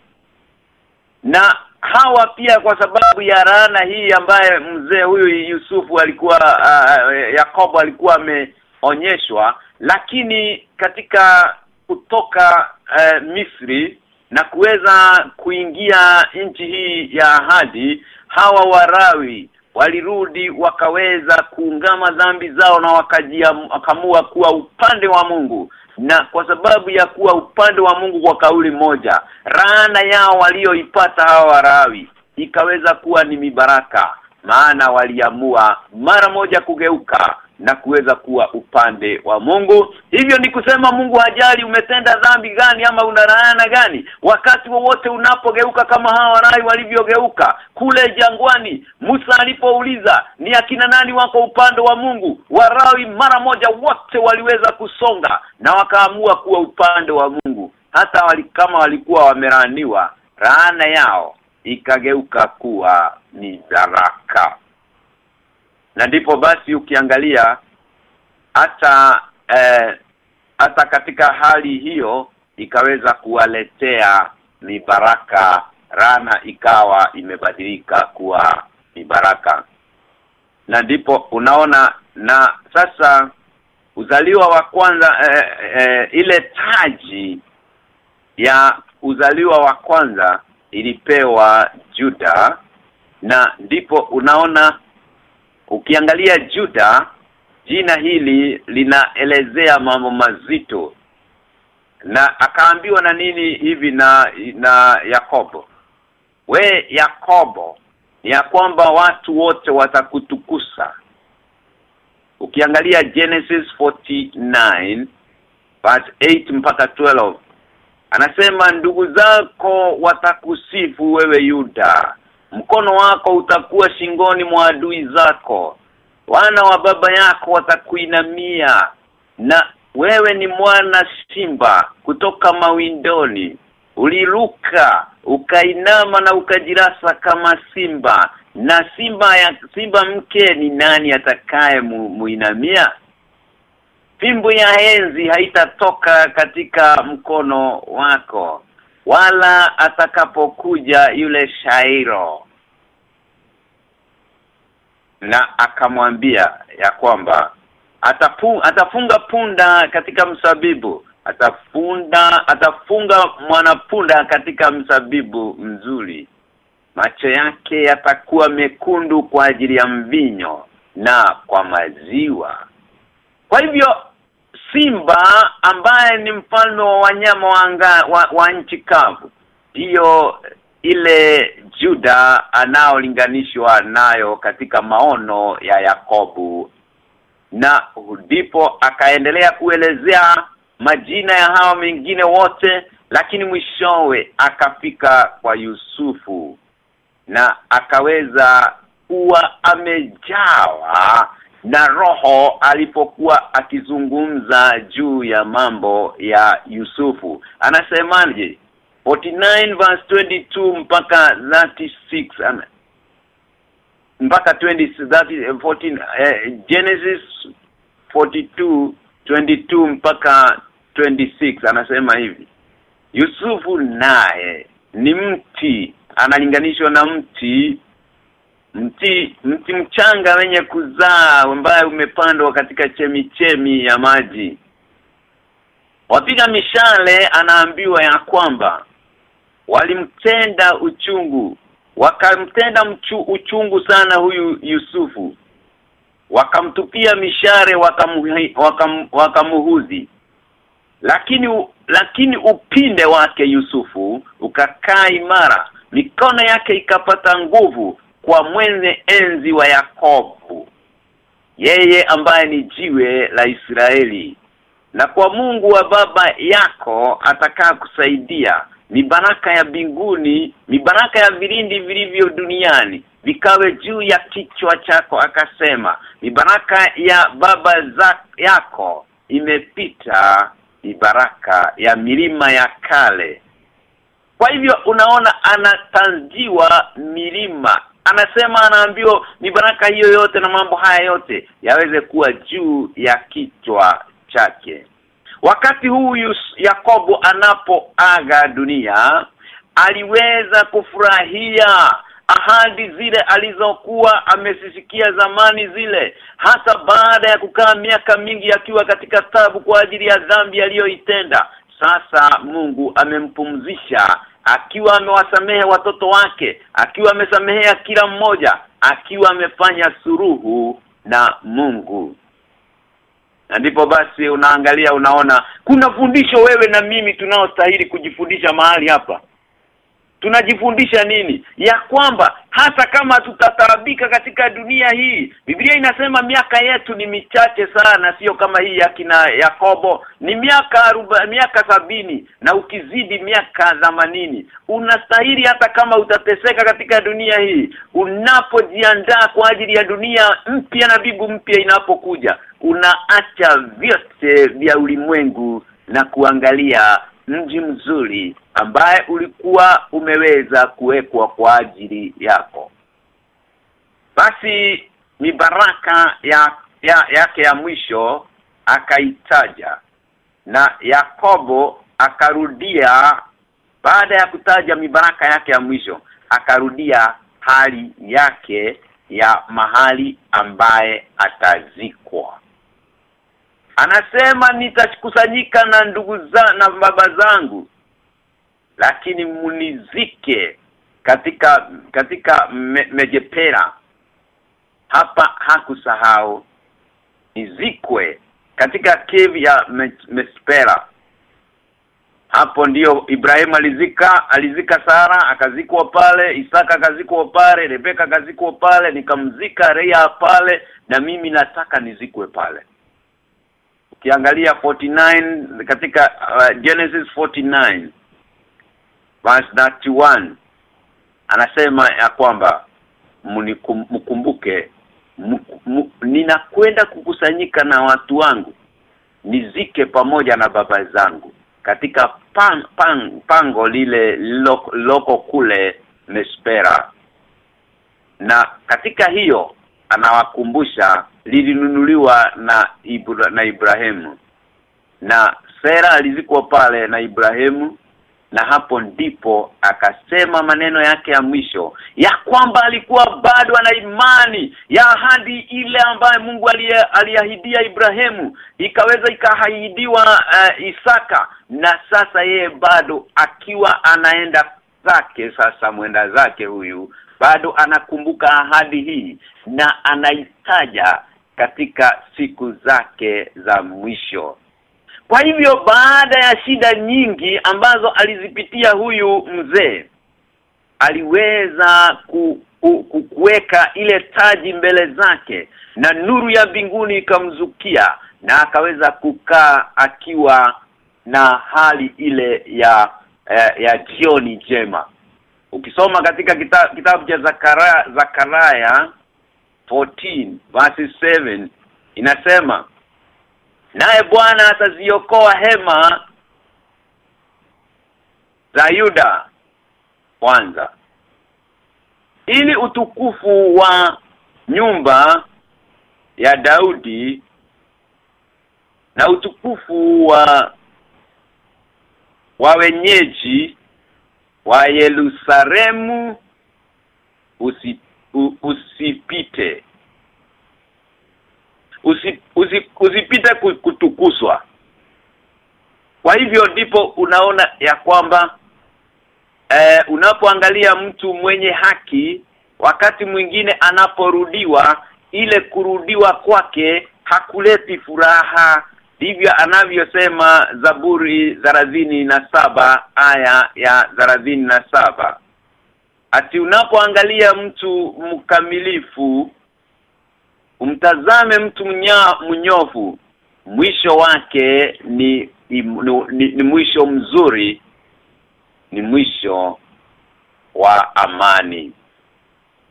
Na hawa pia kwa sababu ya rana hii ambaye mzee huyu Yusufu alikuwa uh, Yakobo alikuwa ameonyeshwa lakini katika kutoka uh, Misri na kuweza kuingia nchi hii ya ahadi hawa warawi walirudi wakaweza kuungama dhambi zao na wakajiamua kuwa upande wa Mungu. Na kwa sababu ya kuwa upande wa Mungu kwa kauli moja rana yao walioipata hawa warawi ikaweza kuwa ni mibaraka. Maana waliamua mara moja kugeuka na kuweza kuwa upande wa Mungu. Hivyo ni kusema Mungu hajali umetenda dhambi gani ama unaraana gani. Wakati wowote unapogeuka kama hawa warai walivyogeuka kule jangwani Musa alipouliza ni akina nani wako upande wa Mungu? Warawi mara moja wote waliweza kusonga na wakaamua kuwa upande wa Mungu. Hata wali, kama walikuwa wameraniwa raana yao ikageuka kuwa ni baraka na ndipo basi ukiangalia hata eh, hata katika hali hiyo ikaweza kuwaletea mibaraka rana ikawa imebadilika kuwa mibaraka. Na ndipo unaona na sasa uzaliwa wa kwanza eh, eh, ile taji ya uzaliwa wa kwanza ilipewa Juda na ndipo unaona ukiangalia Juda jina hili linaelezea mambo mazito. Na akaambiwa na nini hivi na na Yakobo? We Yakobo ya kwamba watu wote watakutukusa. Ukiangalia Genesis 49 verse 8 mpaka 12 anasema ndugu zako watakusifu wewe Yuda mkono wako utakuwa shingoni mwa adui zako. Wana wa baba yako watakuinamia na wewe ni mwana simba kutoka mawindoni. Uliruka ukainama na ukajirasa kama simba. Na simba ya simba mke ni nani atakaye mu, muinamia? Fimbo ya enzi haitatoka katika mkono wako wala atakapokuja yule shairo. Na akamwambia ya kwamba atapu, atafunga punda katika msabibu atafunda atafunga mwanapunda katika msabibu mzuri. Macho yake yatakuwa mekundu kwa ajili ya mvinyo na kwa maziwa. Kwa hivyo simba ambaye ni mfalme wa wanyama wa, anga, wa, wa nchi kavu. Ndiyo ile Juda anaolinganishwa nayo katika maono ya Yakobu na ndipo akaendelea kuelezea majina ya hawa mengine wote lakini mwishowe akafika kwa Yusufu na akaweza kuwa amejawa na roho alipokuwa akizungumza juu ya mambo ya Yusufu anasemaje? 49 verse 22 mpaka 36 ana mpaka 20 30, 14 eh, Genesis 42 22 mpaka 26 anasema hivi. Yusufu naye ni mti analinganishwa na mti mti mti mchanga wenye kuzaa ambaye umepandwa katika chemichemi ya maji. Wapiga mishale anaambiwa ya kwamba walimtenda uchungu wakamtenda mchu, uchungu sana huyu Yusufu. Wakamtupia mishare wakamuhuzi lakini lakini upinde wake Yusufu ukakaa imara mikono yake ikapata nguvu kwa mwenye enzi wa Yakobo yeye ambaye ni jiwe la Israeli. Na kwa Mungu wa baba yako atakaa kusaidia ni baraka ya binguni ni baraka ya vilindi vilivyo duniani vikawe juu ya kichwa chako akasema ni baraka ya baba za yako imepita ni baraka ya milima ya kale. Kwa hivyo unaona anatanziwa milima anasema anaambiwa ni baraka hiyo yote na mambo haya yote yaweze kuwa juu ya kichwa chake. Wakati huu Yakobo anapoaga dunia aliweza kufurahia ahadi zile alizokuwa amesisikia zamani zile hata baada ya kukaa miaka mingi akiwa katika tabu kwa ajili ya dhambi aliyoitenda. Sasa Mungu amempumzisha akiwa amewasamehe watoto wake akiwa amesamehea kila mmoja akiwa amefanya suruhu na Mungu. Na ndipo basi unaangalia unaona kuna fundisho wewe na mimi tunaostahili kujifundisha mahali hapa tunajifundisha nini? Ya kwamba hata kama tutataabika katika dunia hii Biblia inasema miaka yetu ni michache sana sio kama hii ya kina Yakobo. Ni miaka aruba, miaka sabini na ukizidi miaka themanini. Unastahili hata kama utateseka katika dunia hii. Unapojiandaa kwa ajili ya dunia mpya na bibu mpya inapokuja unaacha vyote vya ulimwengu na kuangalia mji mzuri ambaye ulikuwa umeweza kuwekwa kwa ajili yako. Basi ni baraka ya, ya yake ya mwisho akaitaja na Yakobo akarudia baada ya kutaja mibaraka yake ya mwisho akarudia hali yake ya mahali ambaye atazikwa anasema nitakusanyika na ndugu za na baba zangu lakini munizike katika katika me, mejepera hapa hakusahau nizikwe katika cave ya Me- mespera hapo ndiyo Ibrahim alizika alizika Sara akazikwa pale Isaka akazikwa pale Rebeka akazikwa pale nikamzika Rea pale na mimi nataka nizikwe pale ukiangalia 49 katika uh, Genesis 49 verse 31 anasema ya kwamba mkumbuke ninakwenda kukusanyika na watu wangu nizike pamoja na baba zangu katika pan, pan, pango lile loko, loko kule Mespera. Na katika hiyo anawakumbusha lilinunuliwa na Ibra, na Ibrahimu. Na Sera alizikwa pale na Ibrahimu na hapo ndipo akasema maneno yake ya mwisho ya kwamba alikuwa bado ana imani ya ahadi ile ambayo Mungu aliahidia Ibrahimu. Ikaweza ikaahidiwa uh, Isaka na sasa yeye bado akiwa anaenda zake sasa mwenda zake huyu bado anakumbuka ahadi hii na anaitaja katika siku zake za mwisho. Kwa hivyo baada ya shida nyingi ambazo alizipitia huyu mzee aliweza ku, ku, ku, kuweka ile taji mbele zake na nuru ya mbinguni ikamzukia na akaweza kukaa akiwa na hali ile ya eh, ya jioni njema. Ukisoma katika kita, kitabu cha Zakaria Zakaria 14 verse 7 inasema naye Bwana ataziokoa hema za Yuda kwanza ili utukufu wa nyumba ya Daudi na utukufu wa wa wenyeji wa Yerusalemu usi, usipite. Usi, usi, usipite kutukuzwa. Kwa hivyo ndipo unaona ya kwamba eh, unapoangalia mtu mwenye haki wakati mwingine anaporudiwa ile kurudiwa kwake hakuleti furaha. Ndivyo anavyosema Zaburi zarazini na saba aya ya zarazini na saba ati unapoangalia mtu mkamilifu umtazame mtu mnya, mnyofu mwisho wake ni ni, ni ni mwisho mzuri ni mwisho wa amani.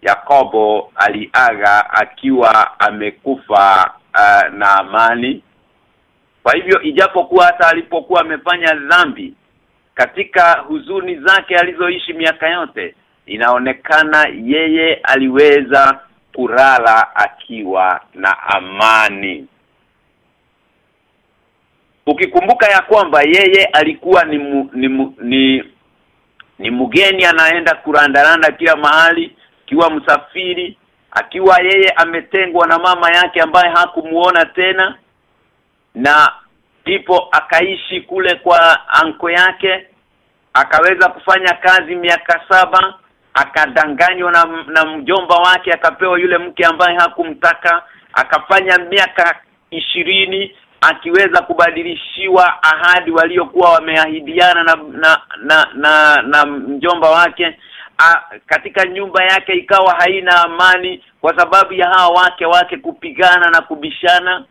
Yakobo aliaga akiwa amekufa uh, na amani. Kwa hivyo ijapokuwa hata alipokuwa amefanya dhambi katika huzuni zake alizoishi miaka yote inaonekana yeye aliweza kulala akiwa na amani. Ukikumbuka ya kwamba yeye alikuwa ni mu, ni, mu, ni ni mgeni anaenda kurandaranda kila mahali akiwa msafiri akiwa yeye ametengwa na mama yake ambaye hakumuona tena na ndipo akaishi kule kwa anko yake akaweza kufanya kazi miaka saba akadanganywa na, na mjomba wake akapewa yule mke ambaye hakumtaka akafanya miaka ishirini akiweza kubadilishiwa ahadi waliokuwa wameahidiana na na na, na, na mjomba wake. A, katika nyumba yake ikawa haina amani kwa sababu ya hawa wake wake kupigana na kubishana.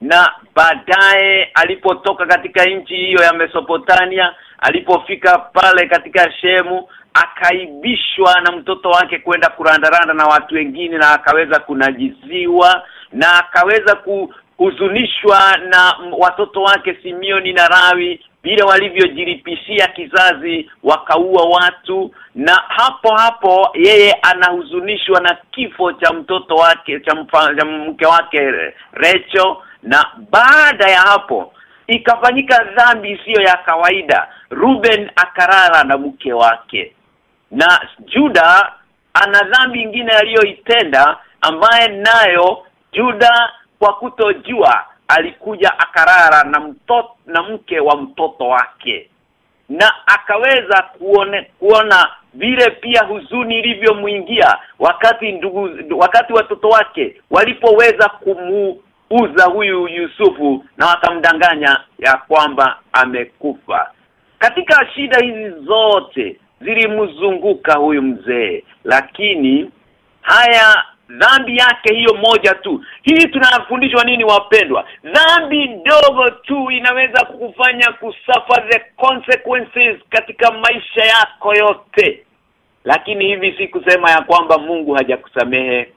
Na baadaye alipotoka katika nchi hiyo ya Mesopotamia alipofika pale katika Shemu akaibishwa na mtoto wake kwenda kurandaranda na watu wengine na akaweza kunajiziwa na akaweza kuhuzunishwa na watoto wake Simioni na Rawi bila walivyojiripishia kizazi wakaua watu na hapo hapo yeye anahuzunishwa na kifo cha mtoto wake cha, mfa, cha mke wake Recho na baada ya hapo ikafanyika dhambi isiyo ya kawaida. Ruben akarara na mke wake na Juda ana dhambi nyingine aliyoitenda ambaye nayo Juda kwa kutojua alikuja akarara na mtoto na mke wa mtoto wake. Na akaweza kuone, kuona vile pia huzuni ilivyomuingia wakati ndugu wakati watoto wake walipoweza kumuuza huyu Yusufu na wakamdanganya ya kwamba amekufa. Katika shida hizi zote zilimzunguka huyu mzee lakini haya dhambi yake hiyo moja tu. Hii tunafundishwa nini wapendwa? Dhambi ndogo tu inaweza kukufanya kusuffer the consequences katika maisha yako yote. Lakini hivi si kusema ya kwamba Mungu hajakusamehe.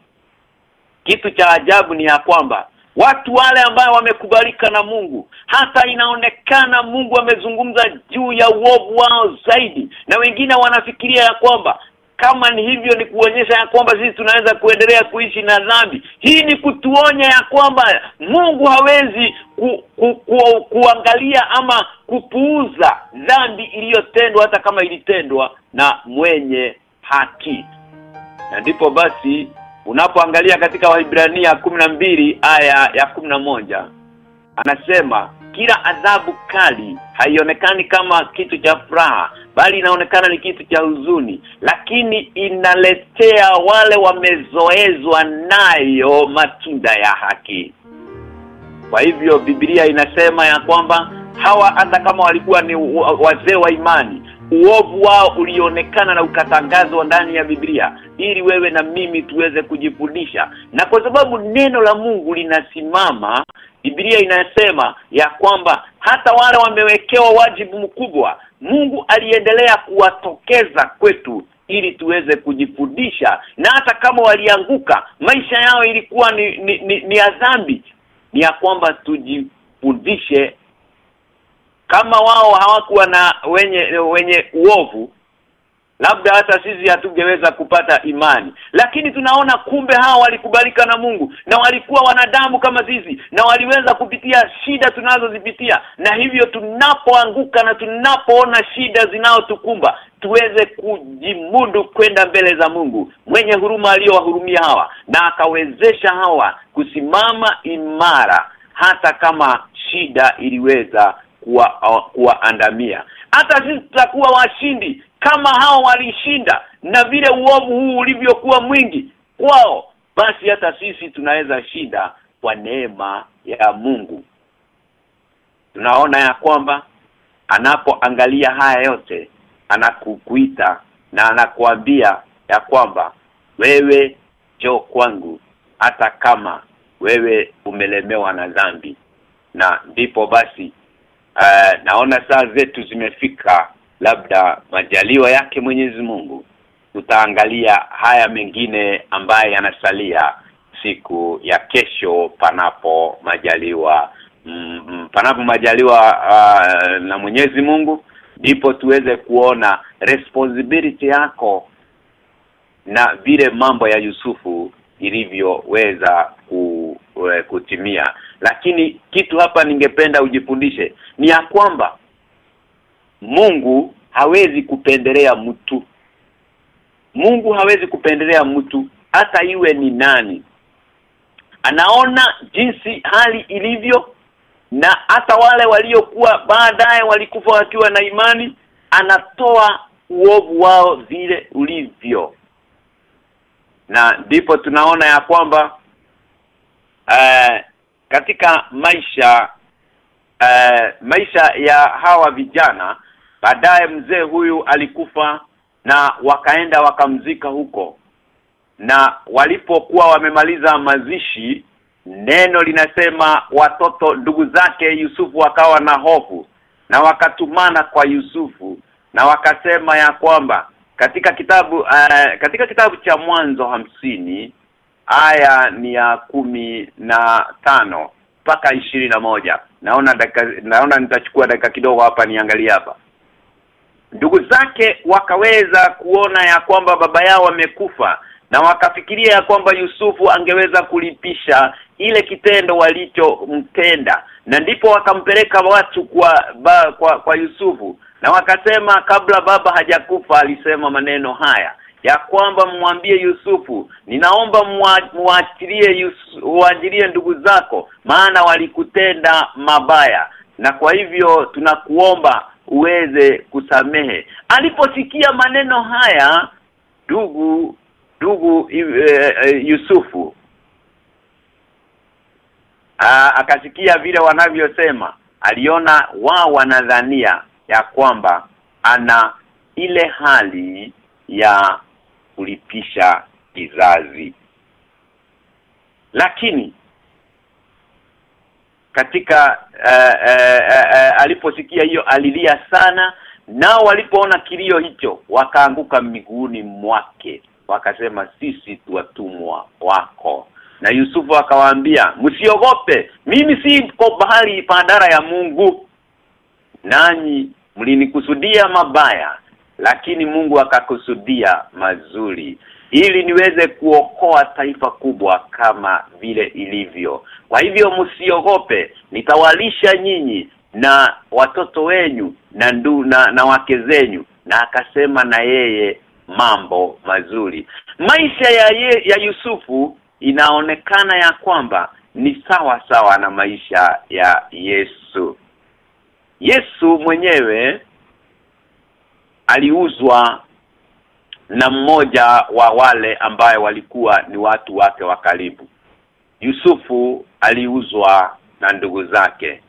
Kitu cha ajabu ni ya kwamba watu wale ambao wamekubalika na Mungu hata inaonekana Mungu amezungumza juu ya uovu wao zaidi na wengine wanafikiria ya kwamba kama ni hivyo ni kuonyesha ya kwamba sisi tunaweza kuendelea kuishi na dhambi. Hii ni kutuonya ya kwamba Mungu hawezi ku, ku, ku, kuangalia ama kupuuza dhambi iliyotendwa hata kama ilitendwa na mwenye haki. Na ndipo basi unapoangalia katika Waibrania mbili aya ya moja anasema kila adhabu kali haionekani kama kitu cha furaha bali inaonekana ni kitu cha huzuni lakini inaletea wale wamezoezwa nayo matunda ya haki. Kwa hivyo Biblia inasema ya kwamba hawa hata kama walikuwa ni wazee wa imani uovu wao ulionekana na ukatangazwa ndani ya Biblia ili wewe na mimi tuweze kujifundisha. Na kwa sababu neno la Mungu linasimama Biblia inasema ya kwamba hata wale wamewekewa wajibu mkubwa Mungu aliendelea kuwatokeza kwetu ili tuweze kujifundisha. Na hata kama walianguka maisha yao ilikuwa ni ni, ni, ni ya dhambi. Ni ya kwamba tujifundishe kama wao hawakuwa na wenye wenye uovu labda hata sisi hatungeweza kupata imani. Lakini tunaona kumbe hao walikubalika na Mungu na walikuwa wanadamu kama sisi na waliweza kupitia shida tunazozipitia. Na hivyo tunapoanguka na tunapoona shida zinazotukumba tuweze kujimundu kwenda mbele za Mungu mwenye huruma aliyowahurumia hawa na akawezesha hawa kusimama imara hata kama shida iliweza kuwa kuwaandamia. Hata sisi tutakuwa washindi kama hao walishinda na vile uovu huu ulivyokuwa mwingi kwao basi hata sisi tunaweza shinda kwa neema ya Mungu. Tunaona ya kwamba anapoangalia haya yote anakukuita na anakuambia ya kwamba wewe jo kwangu hata kama wewe umelemewa na dhambi. Na ndipo basi uh, naona saa zetu zimefika labda majaliwa yake Mwenyezi Mungu tutaangalia haya mengine ambaye yanasalia siku ya kesho panapo majaliwa. Mm, panapo majaliwa uh, na Mwenyezi Mungu ndipo tuweze kuona responsibility yako na vile mambo ya Yusufu ilivyoweza ku, kutimia lakini kitu hapa ningependa ujifundishe ni ya kwamba Mungu hawezi kupendelea mtu. Mungu hawezi kupendelea mtu hata iwe ni nani. Anaona jinsi hali ilivyo na hata wale waliokuwa baadaye walikufa wakiwa na imani anatoa uovu wao vile ulivyo. Na ndipo tunaona ya kwamba uh, katika maisha uh, maisha ya hawa vijana baadaye mzee huyu alikufa na wakaenda wakamzika huko. Na walipokuwa wamemaliza mazishi neno linasema watoto ndugu zake Yusufu wakawa na hofu na wakatumana kwa Yusufu na wakasema ya kwamba katika kitabu uh, katika kitabu cha mwanzo hamsini aya ni ya kumi na tano mpaka ishirini na moja. Naona daka, naona nitachukua dakika kidogo hapa niangalie hapa. Ndugu zake wakaweza kuona ya kwamba baba yao wamekufa na wakafikiria ya kwamba Yusufu angeweza kulipisha ile kitendo walichomtenda. Na ndipo wakampeleka watu kwa ba, kwa kwa Yusufu na wakasema kabla baba hajakufa alisema maneno haya ya kwamba mwambie Yusufu ninaomba muachilie uajilie ndugu zako maana walikutenda mabaya. Na kwa hivyo tunakuomba uweze kusamehe. Aliposikia maneno haya ndugu ndugu e, e, Yusufu akasikia vile wanavyosema aliona wao wanadhania ya kwamba ana ile hali ya kulipisha kizazi. Lakini katika uh, uh, uh, uh, aliposikia hiyo alilia sana nao walipoona kilio hicho wakaanguka miguuni mwake. Wakasema sisi tuwatumwa wako na Yusufu akawaambia msiogope mimi si kwa bahari padara ya Mungu. Nanyi mlinikusudia mabaya lakini Mungu akakusudia mazuri ili niweze kuokoa taifa kubwa kama vile ilivyo. Kwa hivyo msiogope nitawalisha nyinyi na watoto wenyu na ndu, na, na wake zenyu. Na akasema na yeye mambo mazuri. Maisha ya ye, ya Yusufu inaonekana ya kwamba ni sawa sawa na maisha ya Yesu. Yesu mwenyewe aliuzwa na mmoja wa wale ambaye walikuwa ni watu wake wa karibu. Yusufu aliuzwa na ndugu zake.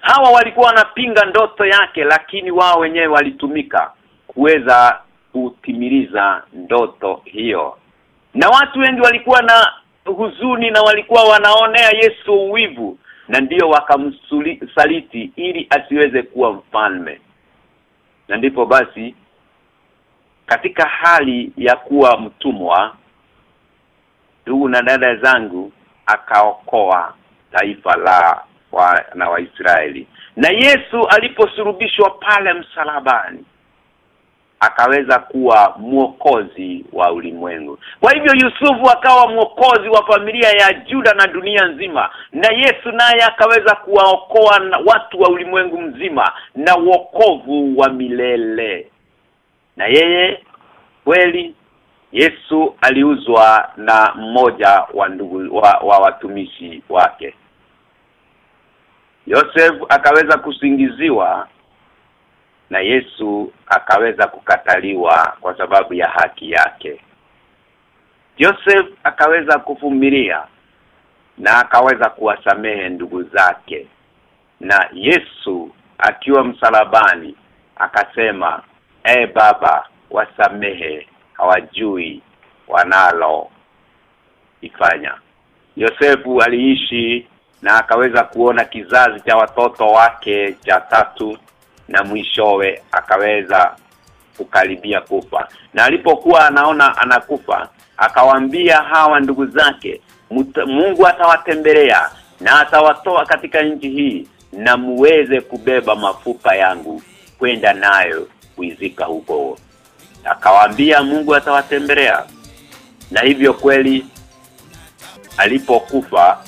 Hawa walikuwa wanapinga ndoto yake lakini wao wenyewe walitumika kuweza kutimiliza ndoto hiyo. Na watu wengi walikuwa na huzuni na walikuwa wanaonea Yesu uwivu na ndiyo wakamsaliti ili asiweze kuwa mfalme na ndipo basi katika hali ya kuwa mtumwa ndugu na dada zangu akaokoa taifa la wa, na Waisraeli. Na Yesu aliposurubishwa pale msalabani akaweza kuwa mwokozi wa ulimwengu. Kwa hivyo Yusufu akawa mwokozi wa familia ya Juda na dunia nzima na Yesu naye akaweza kuwaokoa watu wa ulimwengu mzima na wokovu wa milele. Na yeye kweli Yesu aliuzwa na mmoja wa ndugu wa, wa watumishi wake. Yosef akaweza kusingiziwa na Yesu akaweza kukataliwa kwa sababu ya haki yake. Joseph akaweza kuvumilia na akaweza kuwasamehe ndugu zake. Na Yesu akiwa msalabani akasema, "E baba, wasamehe hawajui wanalo ifanya." Yosefu aliishi na akaweza kuona kizazi cha watoto wake cha tatu na mwishowe akaweza kukaribia kufa. Na alipokuwa anaona anakufa akawambia hawa ndugu zake Mungu atawatembelea na atawatoa katika nchi hii na muweze kubeba mafupa yangu kwenda nayo kuizika huko. Akawaambia Mungu atawatembelea. Na hivyo kweli alipokufa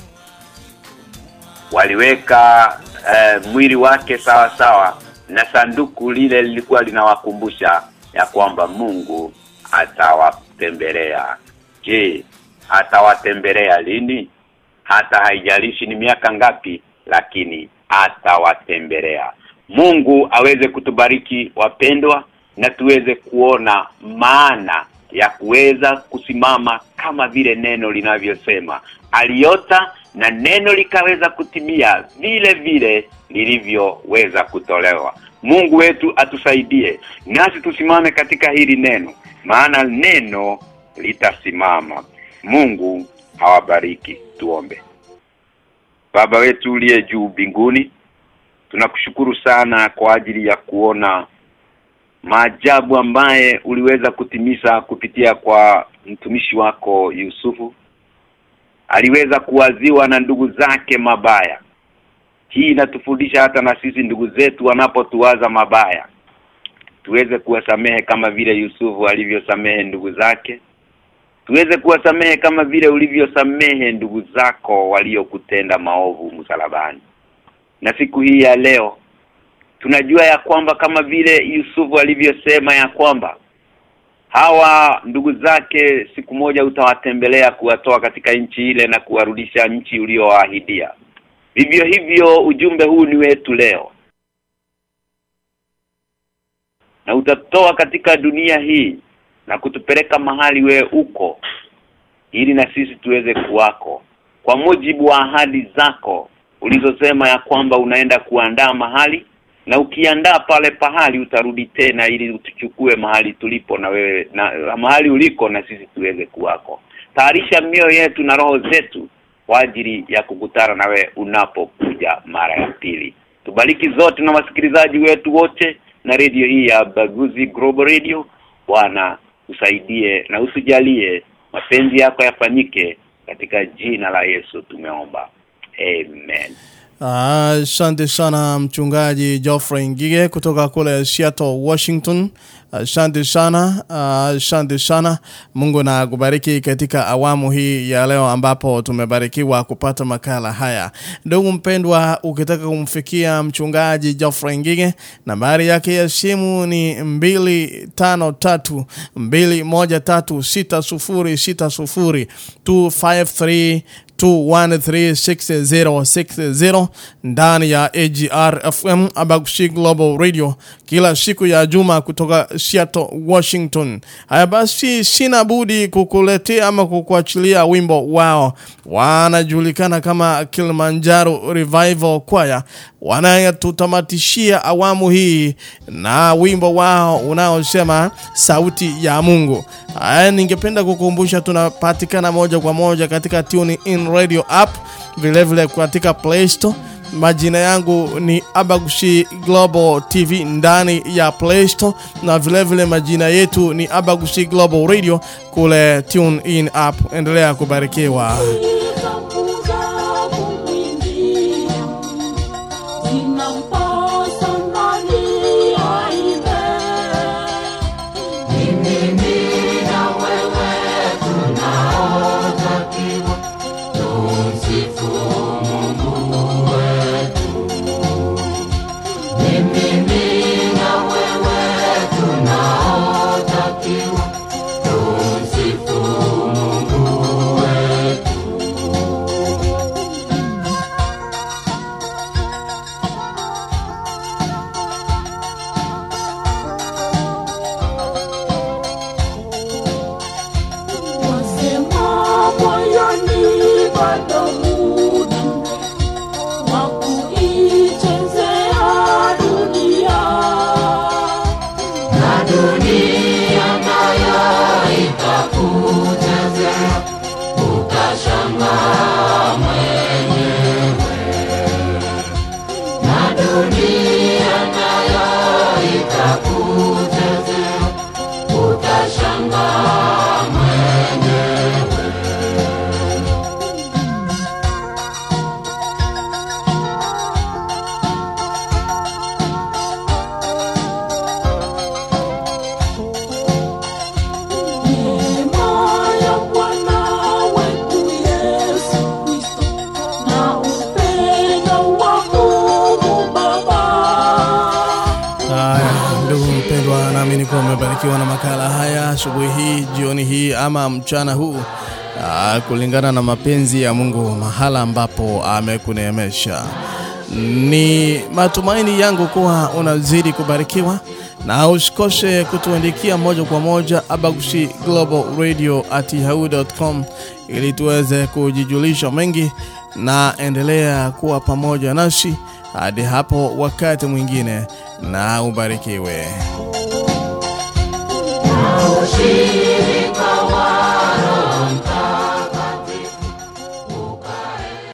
waliweka eh, mwili wake sawa sawa na sanduku lile lilikuwa linawakumbusha ya kwamba Mungu atawatembelea. Je, atawatembelea lini? Hata haijalishi ni miaka ngapi lakini atawatembelea. Mungu aweze kutubariki wapendwa na tuweze kuona maana ya kuweza kusimama kama vile neno linavyosema. Aliota na neno likaweza kutimia vile vile lilivyoweza kutolewa. Mungu wetu atusaidie nasi tusimame katika hili neno maana neno litasimama. Mungu hawabariki tuombe. Baba wetu uliye juu mbinguni tunakushukuru sana kwa ajili ya kuona maajabu ambaye uliweza kutimiza kupitia kwa mtumishi wako Yusufu. Aliweza kuwaziwa na ndugu zake mabaya. Hii inatufundisha hata na sisi ndugu zetu wanapotuwaza mabaya. Tuweze kuwasamehe kama vile Yusufu alivyosamehe ndugu zake. Tuweze kuwasamehe kama vile ulivyosamehe ndugu zako waliokutenda maovu msalabani. Na siku hii ya leo tunajua ya kwamba kama vile Yusufu alivyosema ya kwamba hawa ndugu zake siku moja utawatembelea kuwatoa katika nchi ile na kuwarudisha nchi ulioahidia vivyo hivyo ujumbe huu ni wetu leo. Na utatoa katika dunia hii na kutupeleka mahali we uko ili na sisi tuweze kuwako. Kwa mujibu wa ahadi zako ulizosema ya kwamba unaenda kuandaa mahali na ukiandaa pale pahali utarudi tena ili utuchukue mahali tulipo na wewe na mahali uliko na sisi tuweze kuwako. Tayarisha mioyo yetu na roho zetu kwa ajili ya kukutana na wewe unapokuja mara ya pili. Tubariki zote na wasikilizaji wetu wote na redio hii ya Baguzi Global Radio. Bwana usaidie na usijalie mapenzi yako yafanyike katika jina la Yesu tumeomba. Amen Asante uh, sana mchungaji Geoffrey Ngige kutoka kule Seattle, Washington. Asante uh, sana, asante uh, sana. Mungu na kubariki katika awamu hii ya leo ambapo tumebarikiwa kupata makala haya. Ndugu mpendwa, ukitaka kumfikia mchungaji Geoffrey Ngige, nambari yake ya simu ni 253 213 6060 253 2136060 ndani ya AGR FM Abagushi Global Radio kila siku ya juma kutoka Seattle, Washington. Haya basi sina budi kukuletea ama kukuachilia wimbo wao. Wanajulikana kama Kilimanjaro Revival Choir. Wanayatutamatishia awamu hii na wimbo wao unaosema sauti ya Mungu. Haya ningependa kukumbusha tunapatikana moja kwa moja katika Tune In Radio app vile vile katika Play Store. Majina yangu ni Abagushi Global TV ndani ya Play Store na vile vile majina yetu ni Abagushi Global Radio kule Tune In app. Endelea kubarikiwa. Mchana huu aa, kulingana na mapenzi ya Mungu mahala ambapo amekuneemesha. Ni matumaini yangu kuwa unazidi kubarikiwa na usikose kutuandikia moja kwa moja Abagushi Global Radio at yahoo.com ili tuweze kujijulisha mengi, na endelea kuwa pamoja nasi hadi hapo wakati mwingine, na ubarikiwe. She